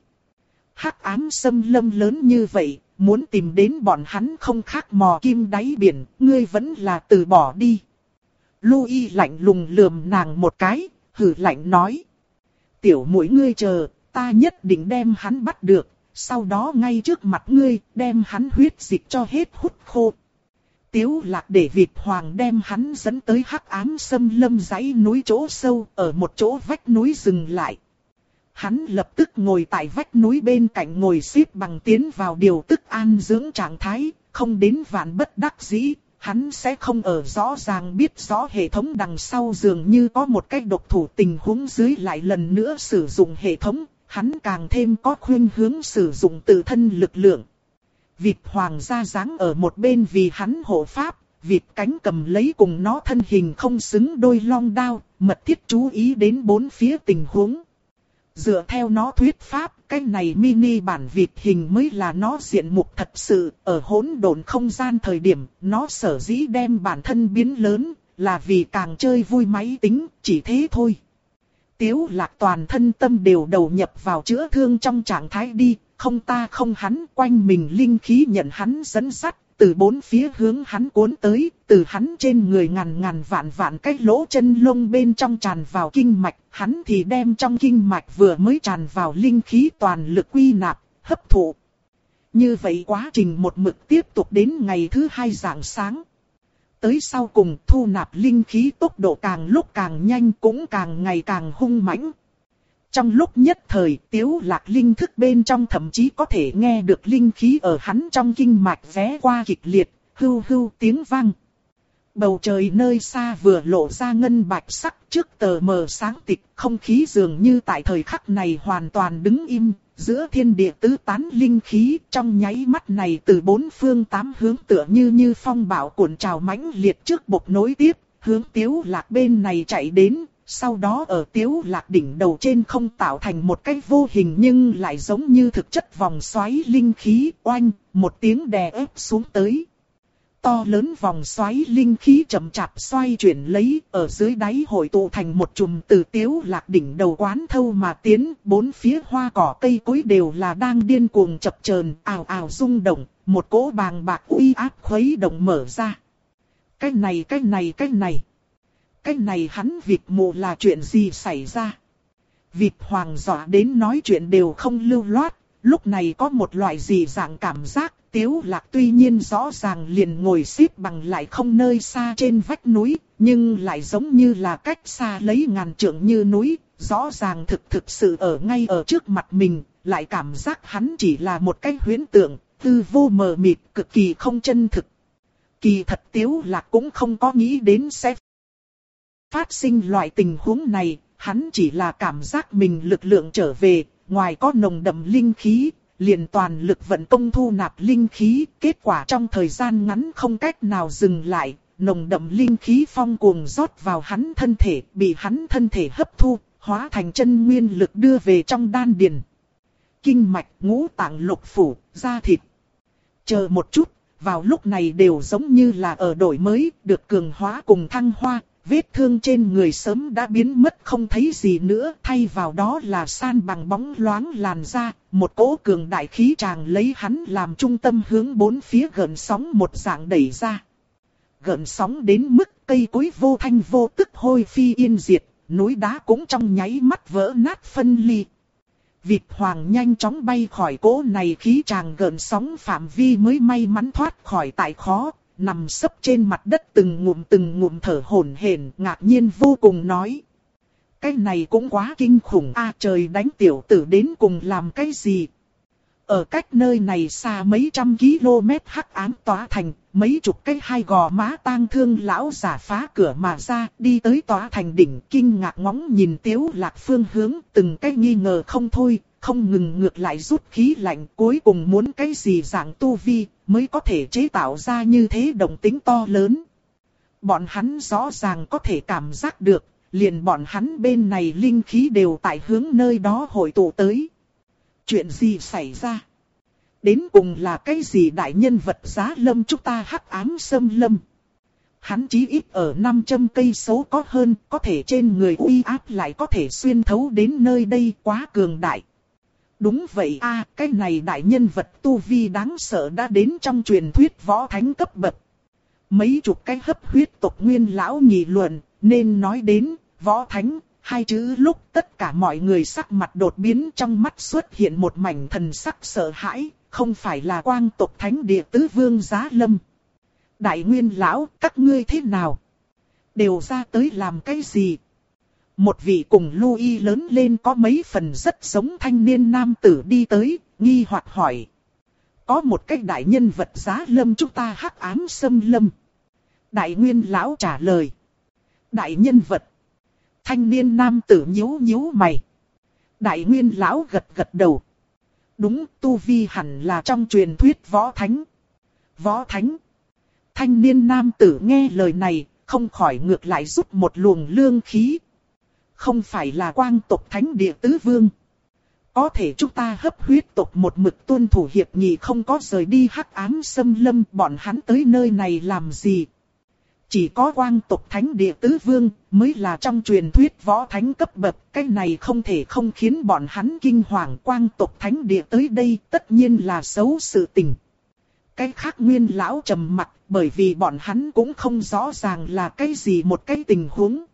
Speaker 1: hắc ám xâm lâm lớn như vậy, muốn tìm đến bọn hắn không khác mò kim đáy biển, ngươi vẫn là từ bỏ đi. Louis lạnh lùng lườm nàng một cái, hử lạnh nói. Tiểu mũi ngươi chờ, ta nhất định đem hắn bắt được, sau đó ngay trước mặt ngươi, đem hắn huyết dịch cho hết hút khô. Tiếu lạc để Việt Hoàng đem hắn dẫn tới hắc ám sâm lâm dãy núi chỗ sâu, ở một chỗ vách núi dừng lại. Hắn lập tức ngồi tại vách núi bên cạnh ngồi xếp bằng tiến vào điều tức an dưỡng trạng thái, không đến vạn bất đắc dĩ, hắn sẽ không ở rõ ràng biết rõ hệ thống đằng sau dường như có một cách độc thủ tình huống dưới lại lần nữa sử dụng hệ thống, hắn càng thêm có khuyên hướng sử dụng tự thân lực lượng. Vịt hoàng gia dáng ở một bên vì hắn hộ pháp, vịt cánh cầm lấy cùng nó thân hình không xứng đôi long đao, mật thiết chú ý đến bốn phía tình huống. Dựa theo nó thuyết pháp, cái này mini bản vịt hình mới là nó diện mục thật sự, ở hỗn độn không gian thời điểm, nó sở dĩ đem bản thân biến lớn, là vì càng chơi vui máy tính, chỉ thế thôi. Tiếu lạc toàn thân tâm đều đầu nhập vào chữa thương trong trạng thái đi, không ta không hắn quanh mình linh khí nhận hắn dẫn sắt, từ bốn phía hướng hắn cuốn tới, từ hắn trên người ngàn ngàn vạn vạn cái lỗ chân lông bên trong tràn vào kinh mạch, hắn thì đem trong kinh mạch vừa mới tràn vào linh khí toàn lực quy nạp, hấp thụ. Như vậy quá trình một mực tiếp tục đến ngày thứ hai rạng sáng. Tới sau cùng thu nạp linh khí tốc độ càng lúc càng nhanh cũng càng ngày càng hung mãnh. Trong lúc nhất thời tiếu lạc linh thức bên trong thậm chí có thể nghe được linh khí ở hắn trong kinh mạch vé qua kịch liệt, hưu hưu tiếng vang. Bầu trời nơi xa vừa lộ ra ngân bạch sắc trước tờ mờ sáng tịch, không khí dường như tại thời khắc này hoàn toàn đứng im, giữa thiên địa tứ tán linh khí trong nháy mắt này từ bốn phương tám hướng tựa như như phong bão cuộn trào mãnh liệt trước bộc nối tiếp, hướng tiếu lạc bên này chạy đến, sau đó ở tiếu lạc đỉnh đầu trên không tạo thành một cái vô hình nhưng lại giống như thực chất vòng xoáy linh khí oanh, một tiếng đè ép xuống tới. To lớn vòng xoáy linh khí chậm chạp xoay chuyển lấy, ở dưới đáy hội tụ thành một chùm từ tiếu lạc đỉnh đầu quán thâu mà tiến, bốn phía hoa cỏ cây cối đều là đang điên cuồng chập chờn ào ào rung động, một cỗ bàng bạc uy áp khuấy động mở ra. Cái này cái này cái này. Cái này hắn việc mù là chuyện gì xảy ra? Vịt hoàng dọa đến nói chuyện đều không lưu loát, lúc này có một loại gì dạng cảm giác, tiếu lạc tuy nhiên rõ ràng liền ngồi xếp bằng lại không nơi xa trên vách núi, nhưng lại giống như là cách xa lấy ngàn trượng như núi, rõ ràng thực thực sự ở ngay ở trước mặt mình, lại cảm giác hắn chỉ là một cái huyễn tượng, tư vô mờ mịt, cực kỳ không chân thực. Kỳ thật tiếu lạc cũng không có nghĩ đến sẽ phát sinh loại tình huống này, hắn chỉ là cảm giác mình lực lượng trở về, ngoài có nồng đậm linh khí, liền toàn lực vận công thu nạp linh khí, kết quả trong thời gian ngắn không cách nào dừng lại, nồng đậm linh khí phong cuồng rót vào hắn thân thể, bị hắn thân thể hấp thu, hóa thành chân nguyên lực đưa về trong đan điền. Kinh mạch, ngũ tạng lục phủ, da thịt. Chờ một chút, vào lúc này đều giống như là ở đổi mới, được cường hóa cùng thăng hoa, vết thương trên người sớm đã biến mất không thấy gì nữa, thay vào đó là san bằng bóng loáng làn da, một cỗ cường đại khí tràng lấy hắn làm trung tâm hướng bốn phía gần sóng một dạng đẩy ra. Gần sóng đến mức cây cối vô thanh vô tức hôi phi yên diệt, núi đá cũng trong nháy mắt vỡ nát phân ly. Vịt hoàng nhanh chóng bay khỏi cỗ này khí tràng gần sóng phạm vi mới may mắn thoát khỏi tại khó, nằm sấp trên mặt đất từng ngụm từng ngụm thở hổn hển, ngạc nhiên vô cùng nói. Cái này cũng quá kinh khủng a trời đánh tiểu tử đến cùng làm cái gì? Ở cách nơi này xa mấy trăm km hắc ám tỏa thành, mấy chục cái hai gò má tang thương lão giả phá cửa mà ra, đi tới tỏa thành đỉnh, kinh ngạc ngóng nhìn tiếu lạc phương hướng, từng cái nghi ngờ không thôi, không ngừng ngược lại rút khí lạnh, cuối cùng muốn cái gì dạng tu vi, mới có thể chế tạo ra như thế động tính to lớn. Bọn hắn rõ ràng có thể cảm giác được, liền bọn hắn bên này linh khí đều tại hướng nơi đó hội tụ tới. Chuyện gì xảy ra? Đến cùng là cái gì đại nhân vật giá lâm chúng ta hắc ám xâm lâm? Hắn chí ít ở 500 cây số có hơn, có thể trên người uy áp lại có thể xuyên thấu đến nơi đây quá cường đại. Đúng vậy a cái này đại nhân vật tu vi đáng sợ đã đến trong truyền thuyết võ thánh cấp bậc. Mấy chục cái hấp huyết tộc nguyên lão nghị luận, nên nói đến, võ thánh, hai chữ lúc tất cả mọi người sắc mặt đột biến trong mắt xuất hiện một mảnh thần sắc sợ hãi, không phải là quang tộc thánh địa tứ vương giá lâm. Đại nguyên lão, các ngươi thế nào? Đều ra tới làm cái gì? Một vị cùng Louis lớn lên có mấy phần rất giống thanh niên nam tử đi tới, nghi hoặc hỏi. Có một cái đại nhân vật giá lâm chúng ta hắc ám xâm lâm. Đại nguyên lão trả lời. Đại nhân vật. Thanh niên nam tử nhíu nhíu mày. Đại nguyên lão gật gật đầu. Đúng, tu vi hẳn là trong truyền thuyết võ thánh. Võ thánh. Thanh niên nam tử nghe lời này, không khỏi ngược lại rút một luồng lương khí, không phải là quang tộc thánh địa tứ vương. Có thể chúng ta hấp huyết tộc một mực tuân thủ hiệp nghị không có rời đi hắc ám xâm lâm, bọn hắn tới nơi này làm gì. Chỉ có quang tộc thánh địa tứ vương mới là trong truyền thuyết võ thánh cấp bậc. Cái này không thể không khiến bọn hắn kinh hoàng quang tộc thánh địa tới đây tất nhiên là xấu sự tình. Cái khác nguyên lão trầm mặt bởi vì bọn hắn cũng không rõ ràng là cái gì một cái tình huống.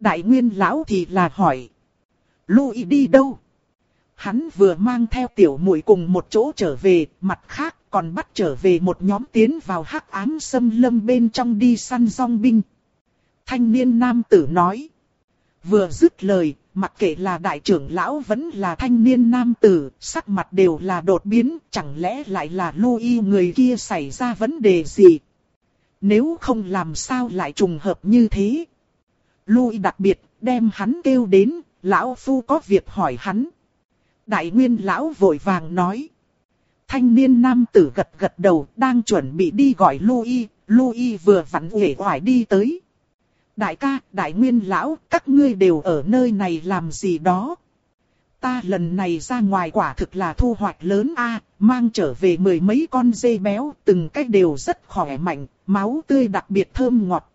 Speaker 1: Đại nguyên lão thì là hỏi. Louis đi đâu? Hắn vừa mang theo tiểu muội cùng một chỗ trở về, mặt khác còn bắt trở về một nhóm tiến vào hắc ám xâm lâm bên trong đi săn rong binh. Thanh niên nam tử nói. Vừa dứt lời, mặc kệ là đại trưởng lão vẫn là thanh niên nam tử, sắc mặt đều là đột biến, chẳng lẽ lại là Louis người kia xảy ra vấn đề gì? Nếu không làm sao lại trùng hợp như thế? Lui đặc biệt, đem hắn kêu đến, lão phu có việc hỏi hắn. Đại nguyên lão vội vàng nói. Thanh niên nam tử gật gật đầu, đang chuẩn bị đi gọi Louis, Louis vừa vặn uể oải đi tới. Đại ca, đại nguyên lão, các ngươi đều ở nơi này làm gì đó? Ta lần này ra ngoài quả thực là thu hoạch lớn a, mang trở về mười mấy con dê béo, từng cách đều rất khỏe mạnh, máu tươi đặc biệt thơm ngọt,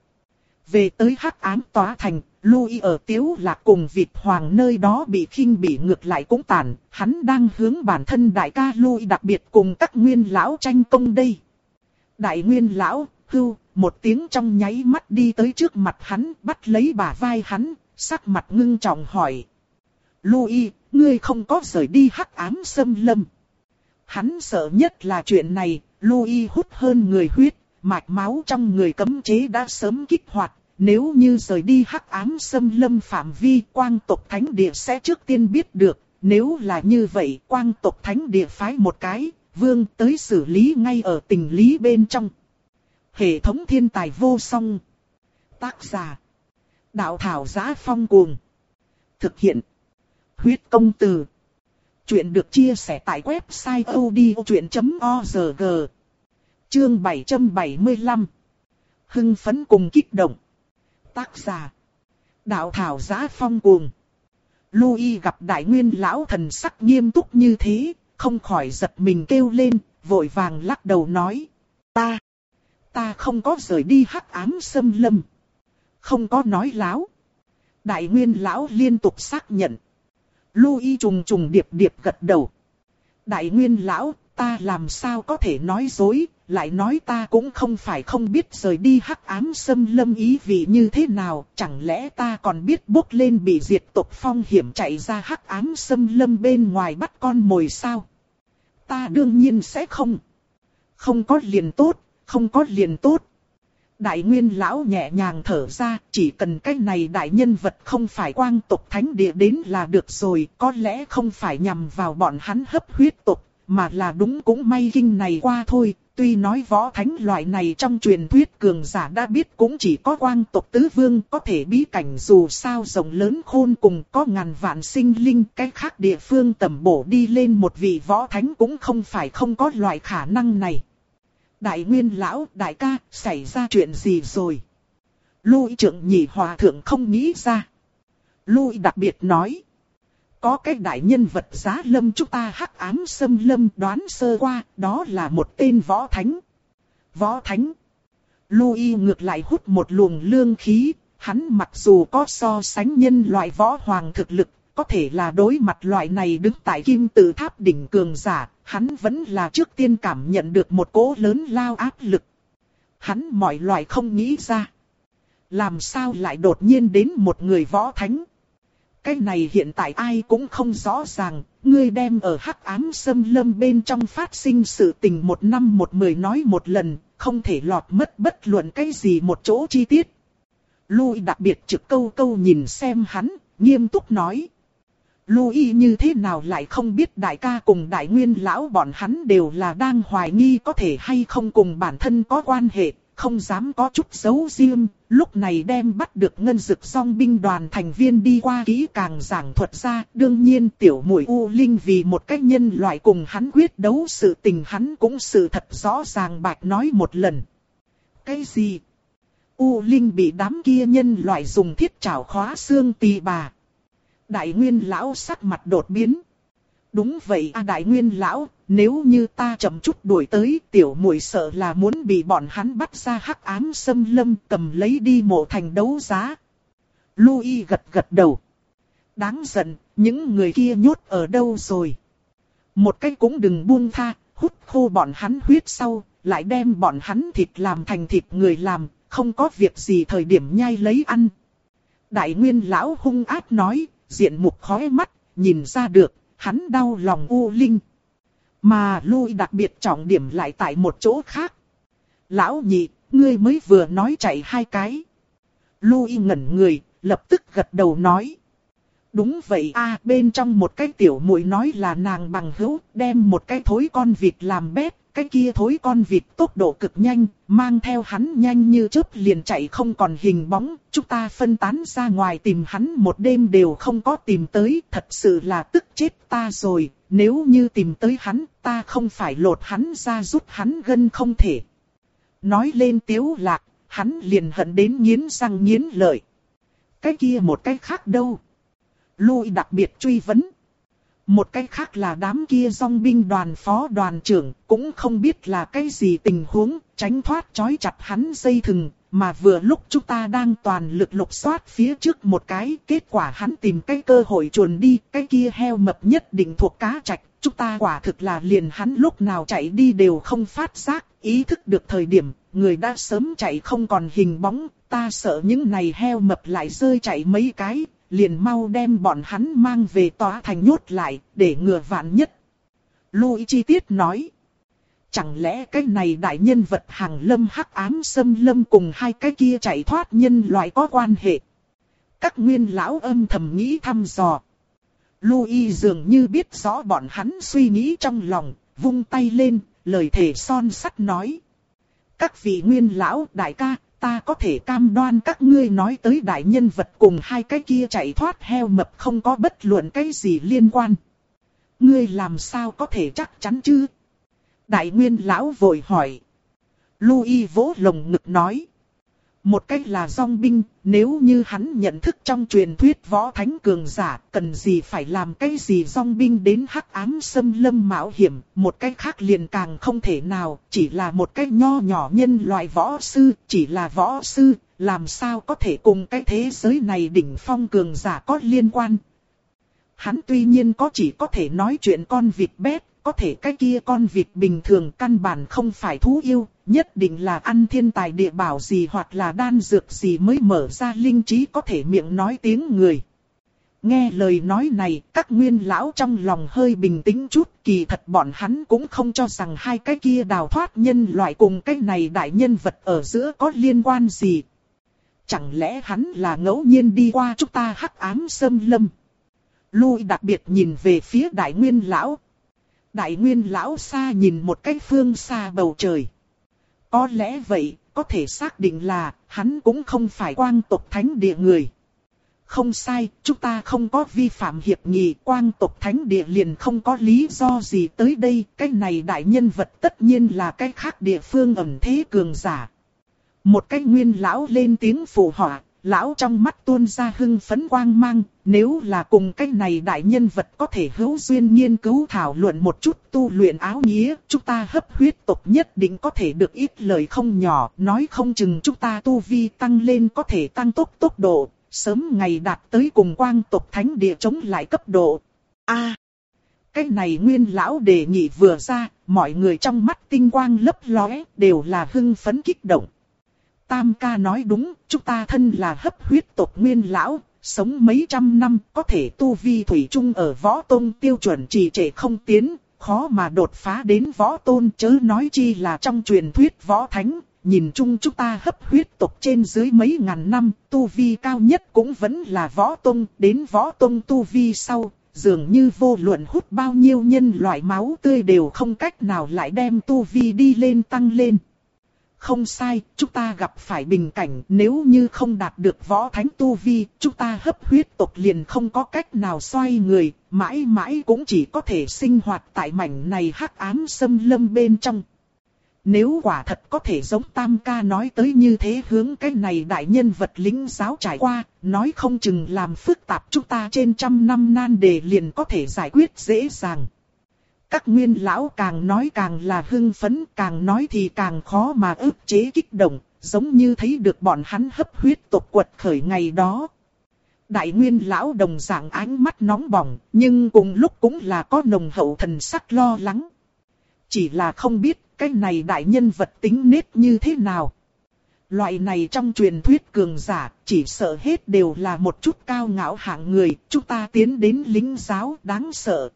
Speaker 1: về tới hắc ám tòa thành, Louis ở tiếu lạc cùng vịt hoàng nơi đó bị khinh bị ngược lại cũng tàn, hắn đang hướng bản thân đại ca Louis đặc biệt cùng các nguyên lão tranh công đây. Đại nguyên lão, hưu, một tiếng trong nháy mắt đi tới trước mặt hắn, bắt lấy bả vai hắn, sắc mặt ngưng trọng hỏi. Louis, ngươi không có rời đi hắc ám xâm lâm. Hắn sợ nhất là chuyện này, Louis hút hơn người huyết, mạch máu trong người cấm chế đã sớm kích hoạt. Nếu như rời đi hắc ám xâm lâm phạm vi quang tộc thánh địa sẽ trước tiên biết được. Nếu là như vậy quang tộc thánh địa phái một cái, vương tới xử lý ngay ở tình lý bên trong. Hệ thống thiên tài vô song. Tác giả. Đạo thảo giá phong cuồng. Thực hiện. Huyết công từ. Chuyện được chia sẻ tại website odchuyện.org. Chương 775. Hưng phấn cùng kích động. Tác giả. Đạo thảo giá phong cuồng. Louis gặp đại nguyên lão thần sắc nghiêm túc như thế, không khỏi giật mình kêu lên, vội vàng lắc đầu nói. Ta, ta không có rời đi hắc ám xâm lâm. Không có nói láo. Đại nguyên lão liên tục xác nhận. Louis trùng trùng điệp điệp gật đầu. Đại nguyên lão, ta làm sao có thể nói dối, lại nói ta cũng không phải không biết rời đi hắc ám xâm lâm ý vị như thế nào, chẳng lẽ ta còn biết bốc lên bị diệt tộc phong hiểm chạy ra hắc ám xâm lâm bên ngoài bắt con mồi sao? Ta đương nhiên sẽ không. Không có liền tốt, không có liền tốt. Đại nguyên lão nhẹ nhàng thở ra, chỉ cần cái này đại nhân vật không phải quang tộc thánh địa đến là được rồi, có lẽ không phải nhằm vào bọn hắn hấp huyết tộc, mà là đúng cũng may kinh này qua thôi, tuy nói võ thánh loại này trong truyền thuyết cường giả đã biết cũng chỉ có quang tộc tứ vương có thể bí cảnh dù sao rộng lớn khôn cùng có ngàn vạn sinh linh cái khác địa phương tầm bổ đi lên một vị võ thánh cũng không phải không có loại khả năng này. Đại nguyên lão, đại ca, xảy ra chuyện gì rồi? Lui trưởng nhị hòa thượng không nghĩ ra. Lui đặc biệt nói. Có cái đại nhân vật giá lâm chúng ta hắc ám xâm lâm đoán sơ qua, đó là một tên võ thánh. Võ thánh. Louis ngược lại hút một luồng lương khí, hắn mặc dù có so sánh nhân loại võ hoàng thực lực, có thể là đối mặt loại này đứng tại kim tự tháp đỉnh cường giả, hắn vẫn là trước tiên cảm nhận được một cỗ lớn lao áp lực. Hắn mọi loại không nghĩ ra. Làm sao lại đột nhiên đến một người võ thánh? Cái này hiện tại ai cũng không rõ ràng, ngươi đem ở hắc ám xâm lâm bên trong phát sinh sự tình một năm một mười nói một lần, không thể lọt mất bất luận cái gì một chỗ chi tiết. Lui đặc biệt trực câu câu nhìn xem hắn, nghiêm túc nói. Louis như thế nào lại không biết đại ca cùng đại nguyên lão bọn hắn đều là đang hoài nghi có thể hay không cùng bản thân có quan hệ, không dám có chút xấu riêng, lúc này đem bắt được ngân dực song binh đoàn thành viên đi qua kỹ càng giảng thuật ra, đương nhiên tiểu mũi U Linh vì một cách nhân loại cùng hắn quyết đấu sự tình hắn cũng sự thật rõ ràng bạch nói một lần. Cái gì? U Linh bị đám kia nhân loại dùng thiết trảo khóa xương tì bà. Đại nguyên lão sắc mặt đột biến. Đúng vậy a đại nguyên lão, nếu như ta chậm chút đuổi tới tiểu muội sợ là muốn bị bọn hắn bắt ra hắc ám xâm lâm cầm lấy đi mộ thành đấu giá. Louis gật gật đầu. Đáng giận, những người kia nhốt ở đâu rồi? Một cách cũng đừng buông tha, hút khô bọn hắn huyết sau, lại đem bọn hắn thịt làm thành thịt người làm, không có việc gì thời điểm nhai lấy ăn. Đại nguyên lão hung ác nói, diện mục khói mắt, nhìn ra được, hắn đau lòng U Linh. Mà lui đặc biệt trọng điểm lại tại một chỗ khác. Lão nhị, ngươi mới vừa nói chạy hai cái. Lui ngẩn người, lập tức gật đầu nói. Đúng vậy a bên trong một cái tiểu muội nói là nàng bằng hữu, đem một cái thối con vịt làm bếp cái kia thối con vịt tốc độ cực nhanh, mang theo hắn nhanh như chớp liền chạy không còn hình bóng, chúng ta phân tán ra ngoài tìm hắn một đêm đều không có tìm tới, thật sự là tức chết ta rồi, nếu như tìm tới hắn, ta không phải lột hắn ra rút hắn gân không thể. Nói lên tiếu lạc, hắn liền hận đến nghiến răng nghiến lợi. Cái kia một cái khác đâu? Lui đặc biệt truy vấn. Một cách khác là đám kia dòng binh đoàn phó đoàn trưởng, cũng không biết là cái gì tình huống, tránh thoát chói chặt hắn dây thừng, mà vừa lúc chúng ta đang toàn lực lục soát phía trước một cái, kết quả hắn tìm cái cơ hội chuồn đi, cái kia heo mập nhất định thuộc cá trạch, chúng ta quả thực là liền hắn lúc nào chạy đi đều không phát giác, ý thức được thời điểm, người đã sớm chạy không còn hình bóng, ta sợ những này heo mập lại rơi chạy mấy cái, liền mau đem bọn hắn mang về tòa thành nhốt lại, để ngừa vạn nhất. Lui chi tiết nói. Chẳng lẽ cái này đại nhân vật hàng lâm hắc ám xâm lâm cùng hai cái kia chạy thoát nhân loại có quan hệ? Các nguyên lão âm thầm nghĩ thăm dò. Louis dường như biết rõ bọn hắn suy nghĩ trong lòng, vung tay lên, lời thể son sắt nói. Các vị nguyên lão đại ca, ta có thể cam đoan các ngươi nói tới đại nhân vật cùng hai cái kia chạy thoát heo mập không có bất luận cái gì liên quan. Ngươi làm sao có thể chắc chắn chứ? Đại nguyên lão vội hỏi. Louis vỗ lồng ngực nói. Một cách là dòng binh, nếu như hắn nhận thức trong truyền thuyết võ thánh cường giả, cần gì phải làm cái gì dòng binh đến hắc ám xâm lâm mạo hiểm, một cách khác liền càng không thể nào, chỉ là một cách nho nhỏ nhân loại võ sư, chỉ là võ sư, làm sao có thể cùng cái thế giới này đỉnh phong cường giả có liên quan. Hắn tuy nhiên có chỉ có thể nói chuyện con vịt bét, có thể cái kia con vịt bình thường căn bản không phải thú yêu, nhất định là ăn thiên tài địa bảo gì hoặc là đan dược gì mới mở ra linh trí có thể miệng nói tiếng người. Nghe lời nói này, các nguyên lão trong lòng hơi bình tĩnh chút, kỳ thật bọn hắn cũng không cho rằng hai cái kia đào thoát nhân loại cùng cái này đại nhân vật ở giữa có liên quan gì. Chẳng lẽ hắn là ngẫu nhiên đi qua chúng ta hắc ám sâm lâm. Lui đặc biệt nhìn về phía đại nguyên lão. Đại nguyên lão xa nhìn một cái phương xa bầu trời. Có lẽ vậy, có thể xác định là, hắn cũng không phải quang tộc thánh địa người. Không sai, chúng ta không có vi phạm hiệp nghị quang tộc thánh địa liền không có lý do gì tới đây. Cái này đại nhân vật tất nhiên là cái khác địa phương ẩn thế cường giả. Một cái nguyên lão lên tiếng phù họa, lão trong mắt tuôn ra hưng phấn quang mang, nếu là cùng cái này đại nhân vật có thể hữu duyên nghiên cứu thảo luận một chút tu luyện áo nghĩa, chúng ta hấp huyết tộc nhất định có thể được ít lời không nhỏ, nói không chừng chúng ta tu vi tăng lên có thể tăng tốc tốc độ, sớm ngày đạt tới cùng quang tộc thánh địa chống lại cấp độ. A, cái này nguyên lão đề nghị vừa ra, mọi người trong mắt tinh quang lấp lóe, đều là hưng phấn kích động. Tam ca nói đúng, chúng ta thân là hấp huyết tộc nguyên lão, sống mấy trăm năm, có thể tu vi thủy chung ở võ tôn tiêu chuẩn trì trệ không tiến, khó mà đột phá đến võ tôn chớ nói chi là trong truyền thuyết võ thánh. Nhìn chung chúng ta hấp huyết tộc trên dưới mấy ngàn năm, tu vi cao nhất cũng vẫn là võ tôn, đến võ tôn tu vi sau, dường như vô luận hút bao nhiêu nhân loại máu tươi đều không cách nào lại đem tu vi đi lên tăng lên. Không sai, chúng ta gặp phải bình cảnh nếu như không đạt được võ thánh tu vi, chúng ta hấp huyết tộc liền không có cách nào xoay người, mãi mãi cũng chỉ có thể sinh hoạt tại mảnh này hắc ám xâm lâm bên trong. Nếu quả thật có thể giống Tam ca nói tới như thế hướng cái này đại nhân vật lính giáo trải qua, nói không chừng làm phức tạp chúng ta trên trăm năm nan đề liền có thể giải quyết dễ dàng. Các nguyên lão càng nói càng là hưng phấn, càng nói thì càng khó mà ức chế kích động, giống như thấy được bọn hắn hấp huyết tộc quật khởi ngày đó. Đại nguyên lão đồng dạng ánh mắt nóng bỏng, nhưng cùng lúc cũng là có nồng hậu thần sắc lo lắng. Chỉ là không biết cái này đại nhân vật tính nết như thế nào. Loại này trong truyền thuyết cường giả, chỉ sợ hết đều là một chút cao ngạo hạng người, chúng ta tiến đến lính giáo đáng sợ.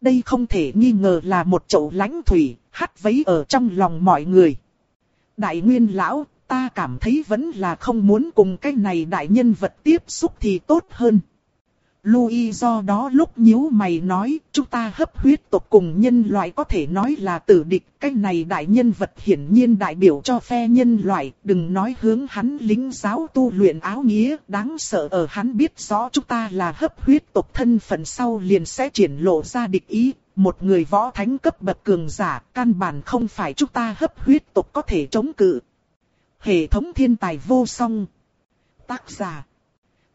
Speaker 1: Đây không thể nghi ngờ là một chậu lãnh thủy, hắt vấy ở trong lòng mọi người. Đại nguyên lão, ta cảm thấy vẫn là không muốn cùng cái này đại nhân vật tiếp xúc thì tốt hơn. Louis do đó lúc nhíu mày nói, chúng ta hấp huyết tộc cùng nhân loại có thể nói là tử địch, cái này đại nhân vật hiển nhiên đại biểu cho phe nhân loại, đừng nói hướng hắn lính giáo tu luyện áo nghĩa, đáng sợ ở hắn biết rõ chúng ta là hấp huyết tộc thân phận sau liền sẽ triển lộ ra địch ý, một người võ thánh cấp bậc cường giả, căn bản không phải chúng ta hấp huyết tộc có thể chống cự. Hệ thống thiên tài vô song. Tác giả.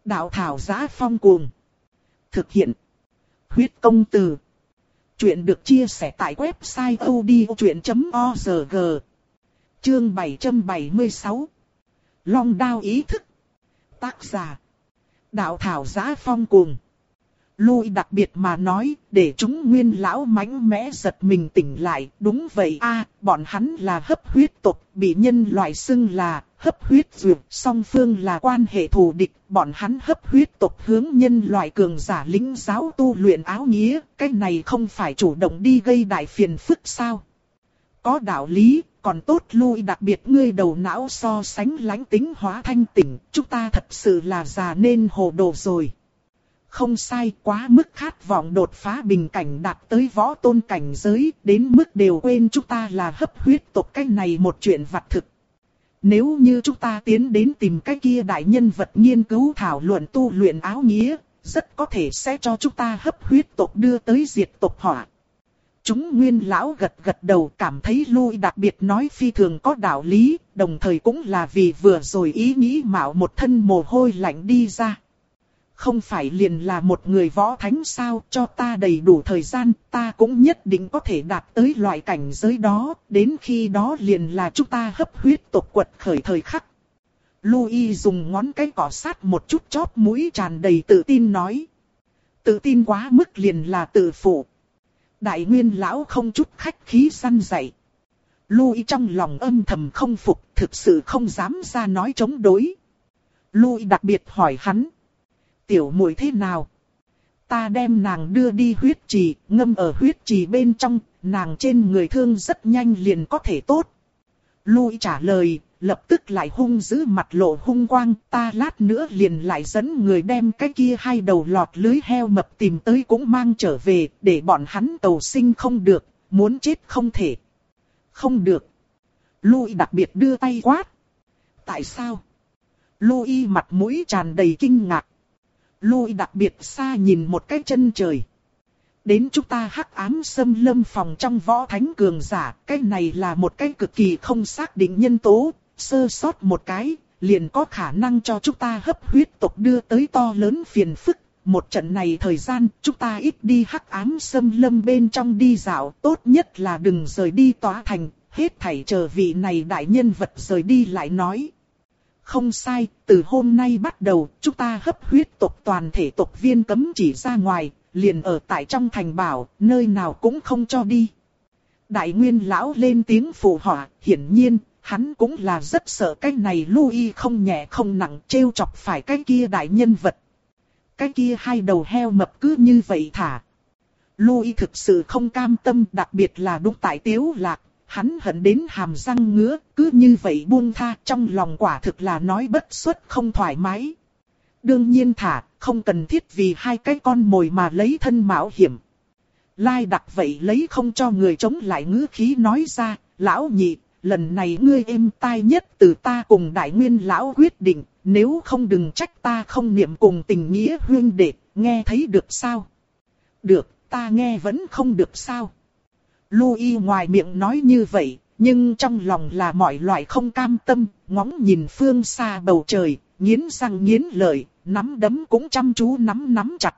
Speaker 1: Đạo thảo giá phong cuồng. Thực hiện. Huyết công từ. Chuyện được chia sẻ tại website odchuyện.org. Chương 776. Long đao ý thức. Tác giả. Đạo thảo giá phong cùng. Lui đặc biệt mà nói, để chúng nguyên lão mãnh mẽ giật mình tỉnh lại, đúng vậy a à, bọn hắn là hấp huyết tộc, bị nhân loại xưng là hấp huyết dược, song phương là quan hệ thù địch, bọn hắn hấp huyết tộc hướng nhân loại cường giả lính giáo tu luyện áo nghĩa, cái này không phải chủ động đi gây đại phiền phức sao? Có đạo lý, còn tốt lui đặc biệt ngươi đầu não so sánh lãnh tính hóa thanh tỉnh, chúng ta thật sự là già nên hồ đồ rồi. Không sai quá mức khát vọng đột phá bình cảnh đạt tới võ tôn cảnh giới, đến mức đều quên chúng ta là hấp huyết tộc cái này một chuyện vặt thực. Nếu như chúng ta tiến đến tìm cái kia đại nhân vật nghiên cứu thảo luận tu luyện áo nghĩa, rất có thể sẽ cho chúng ta hấp huyết tộc đưa tới diệt tộc họa. Chúng nguyên lão gật gật đầu cảm thấy lui đặc biệt nói phi thường có đạo lý, đồng thời cũng là vì vừa rồi ý nghĩ mạo một thân mồ hôi lạnh đi ra. Không phải liền là một người võ thánh sao cho ta đầy đủ thời gian, ta cũng nhất định có thể đạt tới loại cảnh giới đó, đến khi đó liền là chúng ta hấp huyết tộc quật khởi thời khắc. Louis dùng ngón cái cỏ sát một chút chóp mũi tràn đầy tự tin nói. Tự tin quá mức liền là tự phụ. Đại nguyên lão không chút khách khí săn dạy. Louis trong lòng âm thầm không phục, thực sự không dám ra nói chống đối. Louis đặc biệt hỏi hắn. Tiểu muội thế nào? Ta đem nàng đưa đi huyết trì, ngâm ở huyết trì bên trong, nàng trên người thương rất nhanh liền có thể tốt. Louis trả lời, lập tức lại hung giữ mặt lộ hung quang, ta lát nữa liền lại dẫn người đem cái kia hai đầu lọt lưới heo mập tìm tới cũng mang trở về, để bọn hắn tàu sinh không được, muốn chết không thể. Không được. Louis đặc biệt đưa tay quát. Tại sao? Louis mặt mũi tràn đầy kinh ngạc lui đặc biệt xa nhìn một cái chân trời. Đến chúng ta hắc ám xâm lâm phòng trong võ thánh cường giả, cái này là một cái cực kỳ không xác định nhân tố, sơ sót một cái, liền có khả năng cho chúng ta hấp huyết tộc đưa tới to lớn phiền phức. Một trận này thời gian, chúng ta ít đi hắc ám xâm lâm bên trong đi dạo, tốt nhất là đừng rời đi tòa thành, hết thảy chờ vị này đại nhân vật rời đi lại nói. Không sai, từ hôm nay bắt đầu, chúng ta hấp huyết tộc toàn thể tộc viên cấm chỉ ra ngoài, liền ở tại trong thành bảo, nơi nào cũng không cho đi. Đại nguyên lão lên tiếng phụ họa, hiển nhiên, hắn cũng là rất sợ cái này Louis không nhẹ không nặng trêu chọc phải cái kia đại nhân vật. Cái kia hai đầu heo mập cứ như vậy thả. Louis thực sự không cam tâm đặc biệt là đúng tại tiếu lạc, hắn hận đến hàm răng ngứa, cứ như vậy buông tha trong lòng quả thực là nói bất xuất không thoải mái. Đương nhiên thả, không cần thiết vì hai cái con mồi mà lấy thân mạo hiểm. Lai đặc vậy lấy không cho người chống lại ngữ khí nói ra, lão nhị, lần này ngươi êm tai nhất từ ta cùng đại nguyên lão quyết định, nếu không đừng trách ta không niệm cùng tình nghĩa huyên đệ, nghe thấy được sao? Được, ta nghe vẫn không được sao? Louis ngoài miệng nói như vậy, nhưng trong lòng là mọi loại không cam tâm, ngóng nhìn phương xa bầu trời, nghiến răng nghiến lợi, nắm đấm cũng chăm chú nắm nắm chặt.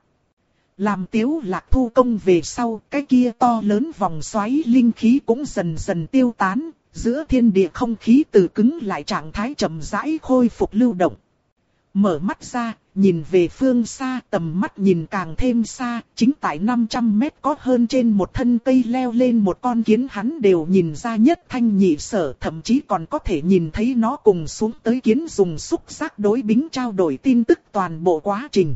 Speaker 1: Làm tiếu lạc thu công về sau, cái kia to lớn vòng xoáy linh khí cũng dần dần tiêu tán, giữa thiên địa không khí từ cứng lại trạng thái chậm rãi khôi phục lưu động. Mở mắt ra, nhìn về phương xa, tầm mắt nhìn càng thêm xa, chính tại 500 mét có hơn trên một thân cây leo lên một con kiến hắn đều nhìn ra nhất thanh nhị sở, thậm chí còn có thể nhìn thấy nó cùng xuống tới kiến dùng xúc giác đối bính trao đổi tin tức toàn bộ quá trình.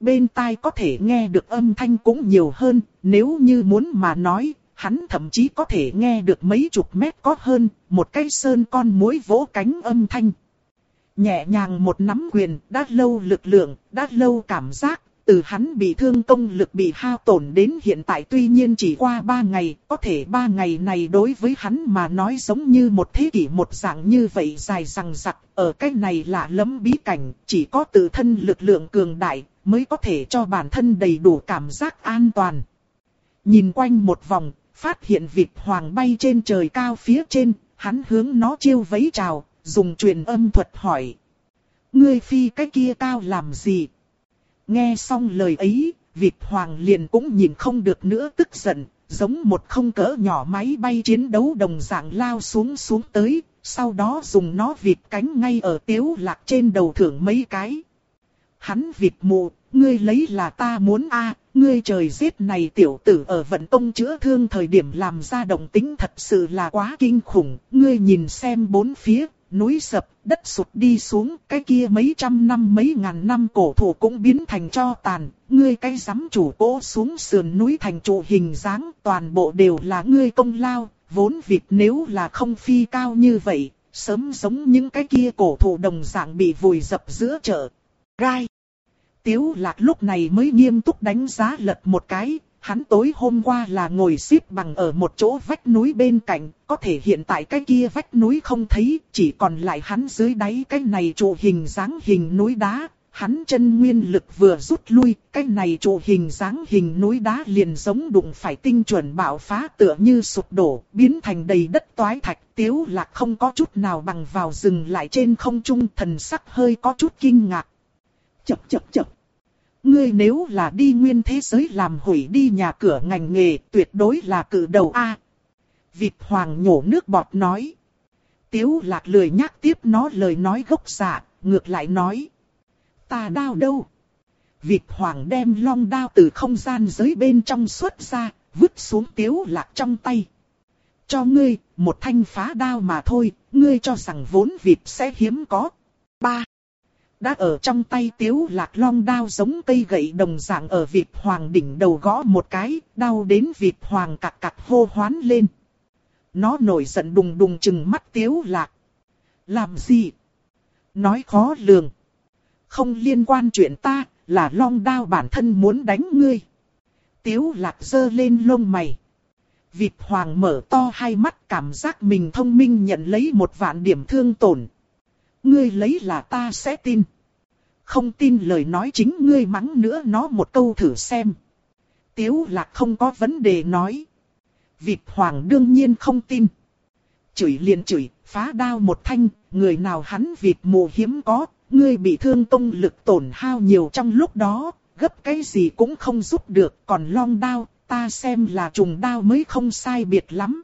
Speaker 1: Bên tai có thể nghe được âm thanh cũng nhiều hơn, nếu như muốn mà nói, hắn thậm chí có thể nghe được mấy chục mét có hơn, một cây sơn con muối vỗ cánh âm thanh. Nhẹ nhàng một nắm quyền, đã lâu lực lượng, đã lâu cảm giác, từ hắn bị thương công lực bị hao tổn đến hiện tại tuy nhiên chỉ qua ba ngày, có thể ba ngày này đối với hắn mà nói giống như một thế kỷ một dạng như vậy dài rằng rặc, ở cái này là lẫm bí cảnh, chỉ có tự thân lực lượng cường đại, mới có thể cho bản thân đầy đủ cảm giác an toàn. Nhìn quanh một vòng, phát hiện vịt hoàng bay trên trời cao phía trên, hắn hướng nó chiêu vẫy chào, dùng truyền âm thuật hỏi. Ngươi phi cái kia cao làm gì? Nghe xong lời ấy, vịt hoàng liền cũng nhìn không được nữa tức giận, giống một không cỡ nhỏ máy bay chiến đấu đồng dạng lao xuống xuống tới, sau đó dùng nó vịt cánh ngay ở tiếu lạc trên đầu thưởng mấy cái. Hắn vịt mù, ngươi lấy là ta muốn a ngươi trời giết này tiểu tử ở vận tông chữa thương thời điểm làm ra động tính thật sự là quá kinh khủng, ngươi nhìn xem bốn phía, núi sập, đất sụt đi xuống, cái kia mấy trăm năm mấy ngàn năm cổ thụ cũng biến thành cho tàn, ngươi cái giám chủ cố xuống sườn núi thành trụ hình dáng, toàn bộ đều là ngươi công lao, vốn việc nếu là không phi cao như vậy, sớm giống những cái kia cổ thụ đồng dạng bị vùi dập giữa chợ. Gai. Tiếu lạc lúc này mới nghiêm túc đánh giá lật một cái, hắn tối hôm qua là ngồi xếp bằng ở một chỗ vách núi bên cạnh, có thể hiện tại cái kia vách núi không thấy, chỉ còn lại hắn dưới đáy cái này trụ hình dáng hình núi đá. Hắn chân nguyên lực vừa rút lui, cái này trụ hình dáng hình núi đá liền giống đụng phải tinh chuẩn bạo phá tựa như sụp đổ, biến thành đầy đất toái thạch. Tiếu lạc không có chút nào bằng vào dừng lại trên không trung thần sắc hơi có chút kinh ngạc. Chập chập chập. Ngươi nếu là đi nguyên thế giới làm hủy đi nhà cửa ngành nghề tuyệt đối là cử đầu A. Vịt hoàng nhổ nước bọt nói. Tiếu lạc lười nhắc tiếp nó lời nói gốc xạ, ngược lại nói. Ta đau đâu? Vịt hoàng đem long đao từ không gian giới bên trong xuất ra, vứt xuống tiếu lạc trong tay. Cho ngươi, một thanh phá đao mà thôi, ngươi cho rằng vốn vịt sẽ hiếm có. Ba. Đã ở trong tay tiếu lạc long đao giống cây gậy đồng dạng ở vịt hoàng đỉnh đầu gõ một cái, đau đến vịt hoàng cặc cặc hô hoán lên. Nó nổi giận đùng đùng chừng mắt tiếu lạc. Làm gì? Nói khó lường. Không liên quan chuyện ta, là long đao bản thân muốn đánh ngươi. Tiếu lạc giơ lên lông mày. Vịt hoàng mở to hai mắt cảm giác mình thông minh nhận lấy một vạn điểm thương tổn. Ngươi lấy là ta sẽ tin. Không tin lời nói chính ngươi mắng nữa nó một câu thử xem. Tiếu lạc không có vấn đề nói. Vịt hoàng đương nhiên không tin. Chửi liền chửi, phá đao một thanh, người nào hắn vịt mù hiếm có, ngươi bị thương công lực tổn hao nhiều trong lúc đó, gấp cái gì cũng không giúp được, còn long đao, ta xem là trùng đao mới không sai biệt lắm.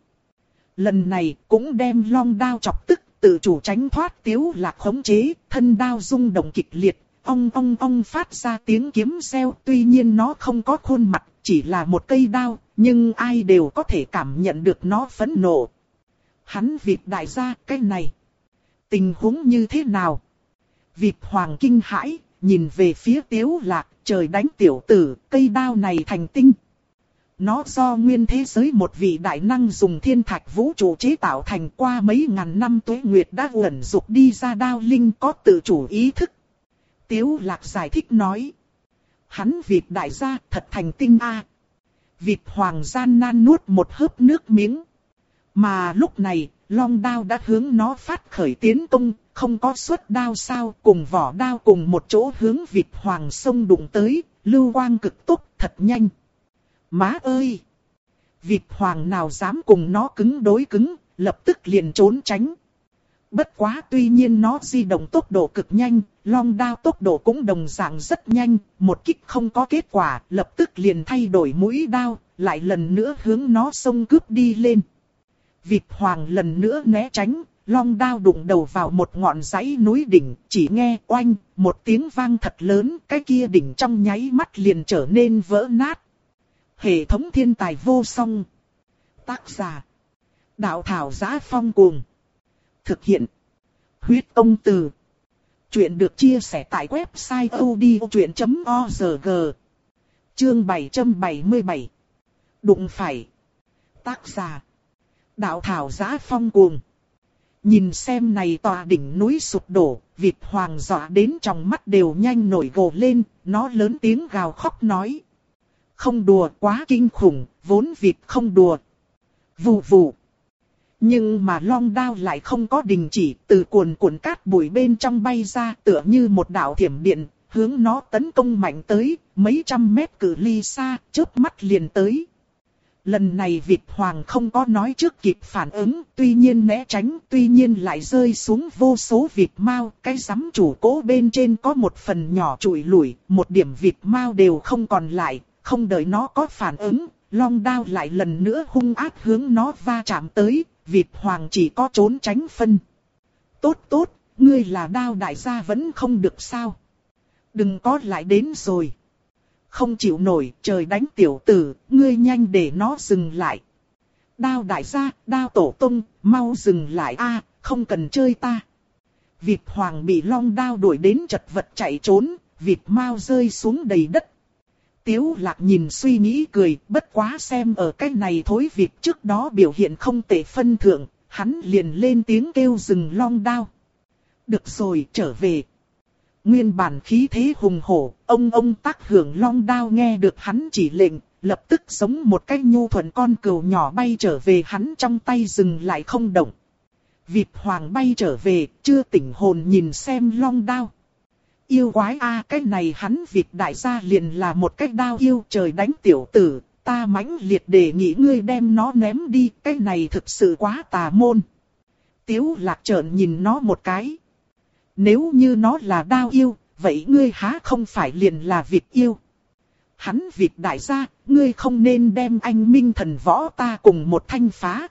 Speaker 1: Lần này cũng đem long đao chọc tức, tự chủ tránh thoát tiếu lạc khống chế, thân đao rung động kịch liệt, ong ong ong phát ra tiếng kiếm reo, tuy nhiên nó không có khuôn mặt, chỉ là một cây đao, nhưng ai đều có thể cảm nhận được nó phẫn nộ. Hắn vịt đại gia cái này. Tình huống như thế nào? Vịt hoàng kinh hãi, nhìn về phía tiếu lạc, trời đánh tiểu tử, cây đao này thành tinh. Nó do nguyên thế giới một vị đại năng dùng thiên thạch vũ trụ chế tạo thành qua mấy ngàn năm tuế nguyệt đã uẩn dục đi ra đao linh có tự chủ ý thức. Tiếu lạc giải thích nói. Hắn vịt đại gia thật thành tinh a. Vịt hoàng gian nan nuốt một hớp nước miếng. Mà lúc này, long đao đã hướng nó phát khởi tiến công, không có suất đao sao cùng vỏ đao cùng một chỗ hướng vịt hoàng sông đụng tới, lưu quang cực tốc thật nhanh. Má ơi! Vịt hoàng nào dám cùng nó cứng đối cứng, lập tức liền trốn tránh. Bất quá tuy nhiên nó di động tốc độ cực nhanh, long đao tốc độ cũng đồng dạng rất nhanh, một kích không có kết quả, lập tức liền thay đổi mũi đao, lại lần nữa hướng nó xông cướp đi lên. Vịt hoàng lần nữa né tránh, long đao đụng đầu vào một ngọn dãy núi đỉnh, chỉ nghe oanh, một tiếng vang thật lớn, cái kia đỉnh trong nháy mắt liền trở nên vỡ nát. Hệ thống thiên tài vô song. Tác giả. Đạo thảo giá phong cuồng. Thực hiện. Huyết công từ. Chuyện được chia sẻ tại website odchuyện.org. Chương 777. Đụng phải. Tác giả. Đạo thảo giá phong cuồng. Nhìn xem này tòa đỉnh núi sụp đổ, vịt hoàng dọa đến trong mắt đều nhanh nổi gồ lên, nó lớn tiếng gào khóc nói. Không đùa quá kinh khủng, vốn vịt không đùa. Vù vù. Nhưng mà long đao lại không có đình chỉ, từ cuồn cuộn cát bụi bên trong bay ra tựa như một đạo thiểm điện, hướng nó tấn công mạnh tới, mấy trăm mét cự ly xa, chớp mắt liền tới. Lần này vịt hoàng không có nói trước kịp phản ứng, tuy nhiên né tránh, tuy nhiên lại rơi xuống vô số vịt mau, cái giám chủ cố bên trên có một phần nhỏ trụi lủi, một điểm vịt mau đều không còn lại, không đợi nó có phản ứng, long đao lại lần nữa hung ác hướng nó va chạm tới, vịt hoàng chỉ có trốn tránh phân. Tốt tốt, ngươi là đao đại gia vẫn không được sao. Đừng có lại đến rồi. Không chịu nổi, trời đánh tiểu tử, ngươi nhanh để nó dừng lại. Đao đại gia, đao tổ tung, mau dừng lại a, không cần chơi ta. Vịt hoàng bị long đao đuổi đến chật vật chạy trốn, vịt mau rơi xuống đầy đất. Tiếu lạc nhìn suy nghĩ cười, bất quá xem ở cái này thối vịt trước đó biểu hiện không tệ phân thượng, hắn liền lên tiếng kêu dừng long đao. Được rồi, trở về. Nguyên bản khí thế hùng hổ, ông ông tác hưởng long đao nghe được hắn chỉ lệnh, lập tức giống một cái nhu thuận con cừu nhỏ bay trở về hắn trong tay dừng lại không động. Vịt hoàng bay trở về, chưa tỉnh hồn nhìn xem long đao. Yêu quái a cái này hắn việc đại gia liền là một cái đao yêu trời đánh tiểu tử, ta mãnh liệt đề nghị ngươi đem nó ném đi, cái này thực sự quá tà môn. Tiếu lạc trợn nhìn nó một cái. Nếu như nó là đao yêu, vậy ngươi há không phải liền là việc yêu. Hắn việc đại gia, ngươi không nên đem anh minh thần võ ta cùng một thanh phá.